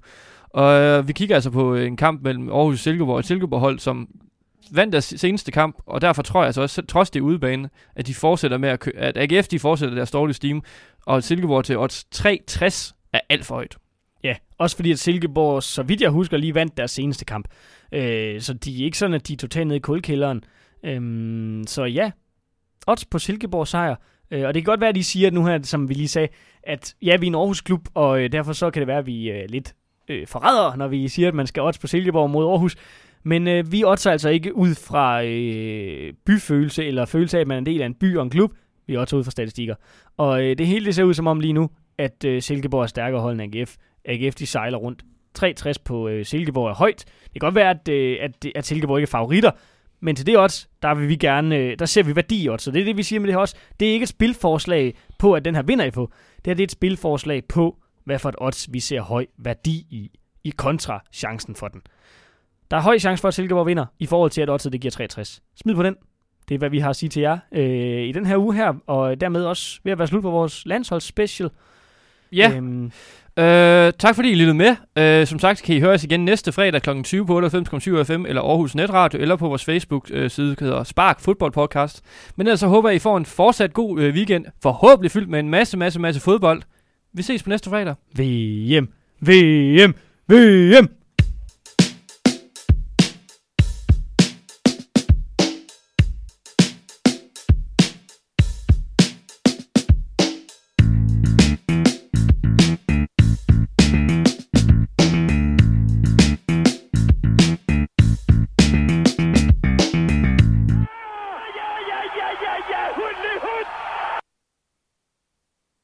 S1: Og øh, vi kigger altså på en kamp mellem Aarhus og Silkeborg, et Silkeborg-hold, som vandt deres seneste kamp, og derfor tror jeg altså også, trods det udebane, at de fortsætter med at kø- at AGF de fortsætter deres dårlige steam, og Silkeborg til odds 360 er alt for højt.
S2: Ja, også fordi at Silkeborg, så vidt jeg husker, lige vandt deres seneste kamp. Øh, så de er ikke sådan, at de er totalt nede i kulkælderen. Øh, så ja, odds på Silkeborg sejr. Øh, og det kan godt være, at de siger nu her, som vi lige sagde, at ja, vi er en Aarhus-klub, og øh, derfor så kan det være, at vi er øh, lidt øh, forræder, når vi siger, at man skal odds på Silkeborg mod Aarhus. Men øh, vi oddser altså ikke ud fra øh, byfølelse, eller følelse af, at man er en del af en by og en klub. Vi oddser ud fra statistikker. Og øh, det hele det ser ud som om lige nu, at øh, Silkeborg er stærkere hold end AGF. AGF de sejler rundt. 3,60 på øh, Silkeborg er højt. Det kan godt være, at, øh, at, at Silkeborg ikke er favoritter, men til det odds, der vil vi gerne, øh, der ser vi værdi i odds. Så det er det, vi siger med det her odds. Det er ikke et spilforslag på, at den her vinder I på. Det her det er et spilforslag på, hvad for et odds vi ser høj værdi i, i kontra chancen for den. Der er høj chance for, at Silkeborg vinder, i forhold til, at oddset det giver 63. Smid på den. Det er, hvad vi har at sige til jer øh, i den her uge her, og dermed også ved at være slut på vores landsholdsspecial.
S1: Ja,
S2: Øhm,
S1: øh, tak fordi I lyttede med. Øh, som sagt kan I høre os igen næste fredag kl. 20 på 98,7 FM eller Aarhus Netradio eller på vores Facebook-side, der hedder Spark Football Podcast. Men ellers så håber jeg, I får en fortsat god øh, weekend, forhåbentlig fyldt med en masse, masse, masse fodbold. Vi ses på næste fredag.
S2: VM, VM, VM!